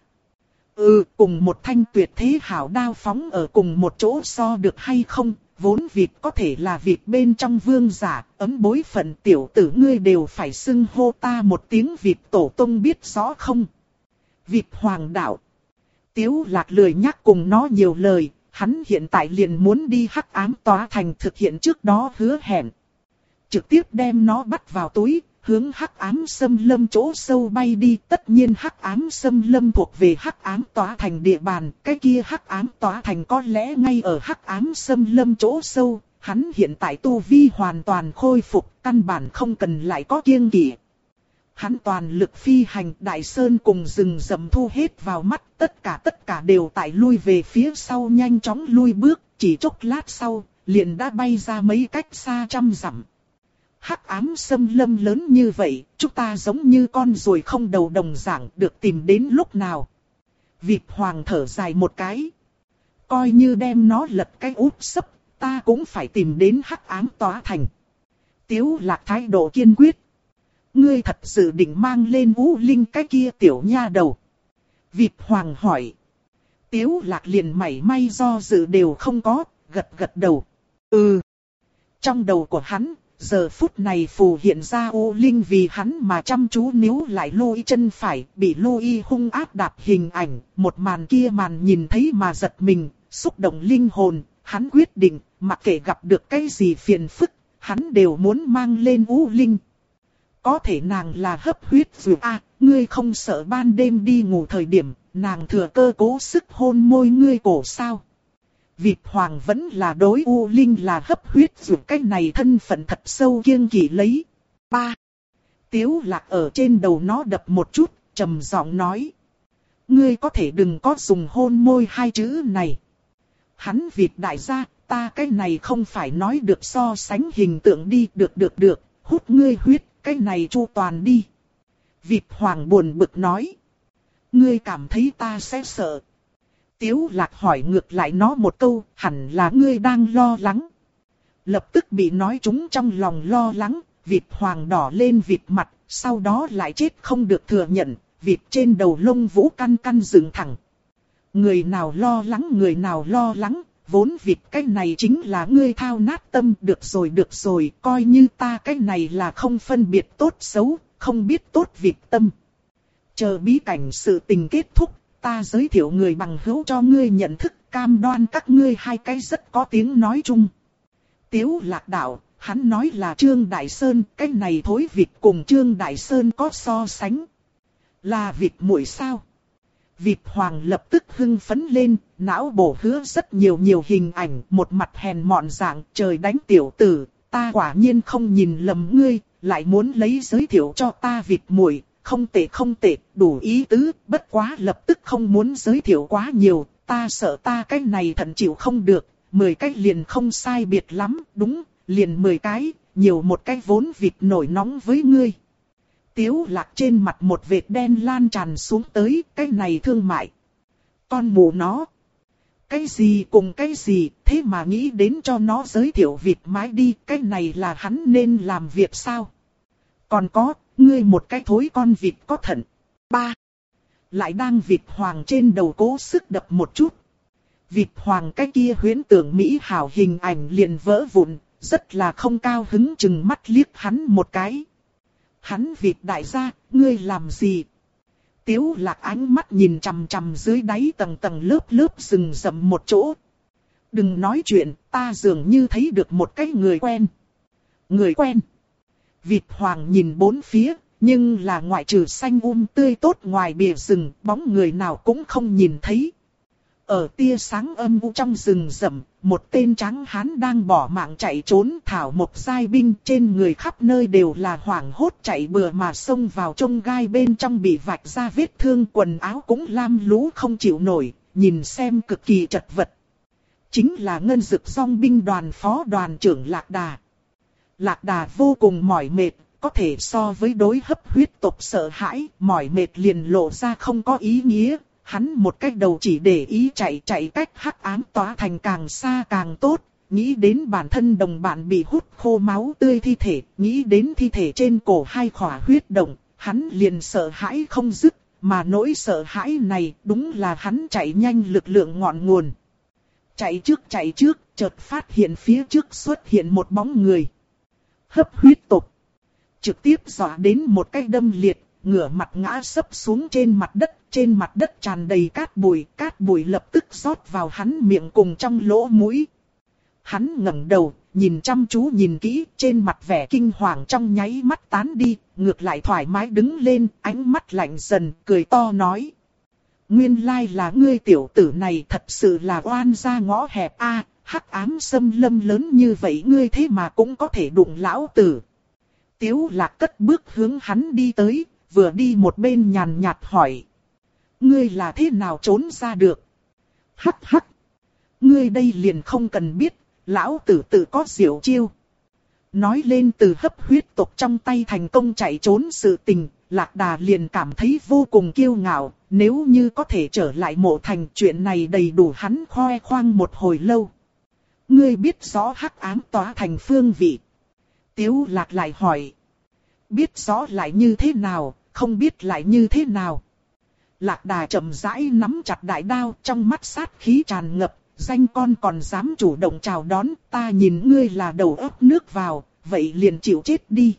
Speaker 1: Ừ, cùng một thanh tuyệt thế hảo đao phóng ở cùng một chỗ so được hay không, vốn vịt có thể là vịt bên trong vương giả, ấm bối phận tiểu tử ngươi đều phải xưng hô ta một tiếng vịt tổ tông biết rõ không. Vịt hoàng đạo. Tiếu lạc lười nhắc cùng nó nhiều lời, hắn hiện tại liền muốn đi hắc ám tòa thành thực hiện trước đó hứa hẹn. Trực tiếp đem nó bắt vào túi, hướng hắc ám xâm lâm chỗ sâu bay đi. Tất nhiên hắc ám xâm lâm thuộc về hắc ám tỏa thành địa bàn, cái kia hắc ám tỏa thành có lẽ ngay ở hắc ám xâm lâm chỗ sâu. Hắn hiện tại tu vi hoàn toàn khôi phục, căn bản không cần lại có kiêng kỵ. Hắn toàn lực phi hành đại sơn cùng rừng rậm thu hết vào mắt, tất cả tất cả đều tại lui về phía sau nhanh chóng lui bước, chỉ chốc lát sau, liền đã bay ra mấy cách xa trăm dặm hắc ám xâm lâm lớn như vậy, chúng ta giống như con ruồi không đầu đồng dạng được tìm đến lúc nào. Vịt hoàng thở dài một cái. Coi như đem nó lật cái úp sấp, ta cũng phải tìm đến hắc ám tỏa thành. Tiếu lạc thái độ kiên quyết. Ngươi thật sự định mang lên vũ linh cái kia tiểu nha đầu. Vịt hoàng hỏi. Tiếu lạc liền mảy may do dự đều không có, gật gật đầu. Ừ. Trong đầu của hắn, Giờ phút này phù hiện ra ô linh vì hắn mà chăm chú níu lại lôi chân phải, bị lôi hung áp đạp hình ảnh, một màn kia màn nhìn thấy mà giật mình, xúc động linh hồn, hắn quyết định, mặc kệ gặp được cái gì phiền phức, hắn đều muốn mang lên u linh. Có thể nàng là hấp huyết dù a ngươi không sợ ban đêm đi ngủ thời điểm, nàng thừa cơ cố sức hôn môi ngươi cổ sao. Vịt hoàng vẫn là đối U Linh là hấp huyết dù cái này thân phận thật sâu kiêng kỵ lấy. ba Tiếu lạc ở trên đầu nó đập một chút, trầm giọng nói. Ngươi có thể đừng có dùng hôn môi hai chữ này. Hắn vịt đại gia, ta cái này không phải nói được so sánh hình tượng đi, được được được, hút ngươi huyết, cái này chu toàn đi. Vịt hoàng buồn bực nói. Ngươi cảm thấy ta sẽ sợ, Tiếu lạc hỏi ngược lại nó một câu, hẳn là ngươi đang lo lắng. Lập tức bị nói chúng trong lòng lo lắng, vịt hoàng đỏ lên vịt mặt, sau đó lại chết không được thừa nhận, vịt trên đầu lông vũ căn căn dựng thẳng. Người nào lo lắng người nào lo lắng, vốn vịt cái này chính là ngươi thao nát tâm, được rồi được rồi, coi như ta cái này là không phân biệt tốt xấu, không biết tốt vịt tâm. Chờ bí cảnh sự tình kết thúc, ta giới thiệu người bằng hữu cho ngươi nhận thức cam đoan các ngươi hai cái rất có tiếng nói chung. Tiếu lạc đạo, hắn nói là Trương Đại Sơn, cái này thối vịt cùng Trương Đại Sơn có so sánh. Là vịt mũi sao? Vịt hoàng lập tức hưng phấn lên, não bổ hứa rất nhiều nhiều hình ảnh, một mặt hèn mọn dạng trời đánh tiểu tử, ta quả nhiên không nhìn lầm ngươi, lại muốn lấy giới thiệu cho ta vịt mũi, không tệ không tệ, đủ ý tứ, bất quá lập tức không muốn giới thiệu quá nhiều, ta sợ ta cái này thận chịu không được, 10 cái liền không sai biệt lắm, đúng, liền 10 cái, nhiều một cái vốn vịt nổi nóng với ngươi. Tiếu lạc trên mặt một vệt đen lan tràn xuống tới, cái này thương mại. Con mù nó. Cái gì cùng cái gì, thế mà nghĩ đến cho nó giới thiệu vịt mái đi, cái này là hắn nên làm việc sao? Còn có, ngươi một cái thối con vịt có thận. Ba. Lại đang vịt hoàng trên đầu cố sức đập một chút. Vịt hoàng cái kia huyến tưởng Mỹ hảo hình ảnh liền vỡ vụn, rất là không cao hứng chừng mắt liếc hắn một cái. Hắn vịt đại gia, ngươi làm gì? Tiếu lạc ánh mắt nhìn chằm chằm dưới đáy tầng tầng lớp lớp rừng rậm một chỗ. Đừng nói chuyện, ta dường như thấy được một cái người quen. Người quen. Vịt hoàng nhìn bốn phía, nhưng là ngoại trừ xanh um tươi tốt ngoài bìa rừng, bóng người nào cũng không nhìn thấy. Ở tia sáng âm u trong rừng rậm, một tên trắng hán đang bỏ mạng chạy trốn thảo một giai binh trên người khắp nơi đều là hoảng hốt chạy bừa mà xông vào trong gai bên trong bị vạch ra vết thương quần áo cũng lam lũ không chịu nổi, nhìn xem cực kỳ chật vật. Chính là ngân dực song binh đoàn phó đoàn trưởng Lạc Đà. Lạc Đà vô cùng mỏi mệt, có thể so với đối hấp huyết tộc sợ hãi, mỏi mệt liền lộ ra không có ý nghĩa, hắn một cách đầu chỉ để ý chạy chạy cách hắc ám tỏa thành càng xa càng tốt, nghĩ đến bản thân đồng bạn bị hút khô máu tươi thi thể, nghĩ đến thi thể trên cổ hai khỏa huyết động, hắn liền sợ hãi không dứt, mà nỗi sợ hãi này đúng là hắn chạy nhanh lực lượng ngọn nguồn. Chạy trước chạy trước, chợt phát hiện phía trước xuất hiện một bóng người. Hấp huyết tục. Trực tiếp dọa đến một cái đâm liệt, ngửa mặt ngã sấp xuống trên mặt đất, trên mặt đất tràn đầy cát bụi, cát bụi lập tức rót vào hắn miệng cùng trong lỗ mũi. Hắn ngẩng đầu, nhìn chăm chú nhìn kỹ, trên mặt vẻ kinh hoàng trong nháy mắt tán đi, ngược lại thoải mái đứng lên, ánh mắt lạnh dần, cười to nói. Nguyên lai là ngươi tiểu tử này thật sự là oan ra ngõ hẹp a hắc ám xâm lâm lớn như vậy ngươi thế mà cũng có thể đụng lão tử. Tiếu lạc cất bước hướng hắn đi tới, vừa đi một bên nhàn nhạt hỏi. Ngươi là thế nào trốn ra được? Hắc hắc. Ngươi đây liền không cần biết, lão tử tự có diệu chiêu. Nói lên từ hấp huyết tộc trong tay thành công chạy trốn sự tình, lạc đà liền cảm thấy vô cùng kiêu ngạo, nếu như có thể trở lại mộ thành chuyện này đầy đủ hắn khoe khoang một hồi lâu. Ngươi biết rõ hắc ám tỏa thành phương vị. Tiếu lạc lại hỏi. Biết rõ lại như thế nào, không biết lại như thế nào. Lạc đà chậm rãi nắm chặt đại đao trong mắt sát khí tràn ngập, danh con còn dám chủ động chào đón, ta nhìn ngươi là đầu ấp nước vào, vậy liền chịu chết đi.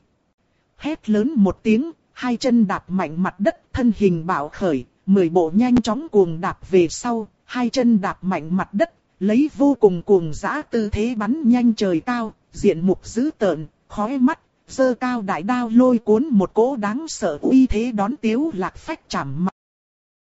Speaker 1: Hét lớn một tiếng, hai chân đạp mạnh mặt đất, thân hình bạo khởi, mười bộ nhanh chóng cuồng đạp về sau, hai chân đạp mạnh mặt đất, lấy vô cùng cuồng dã tư thế bắn nhanh trời cao, diện mục dữ tợn, khói mắt, dơ cao đại đao lôi cuốn một cỗ đáng sợ uy thế đón tiếu lạc phách chạm mặt.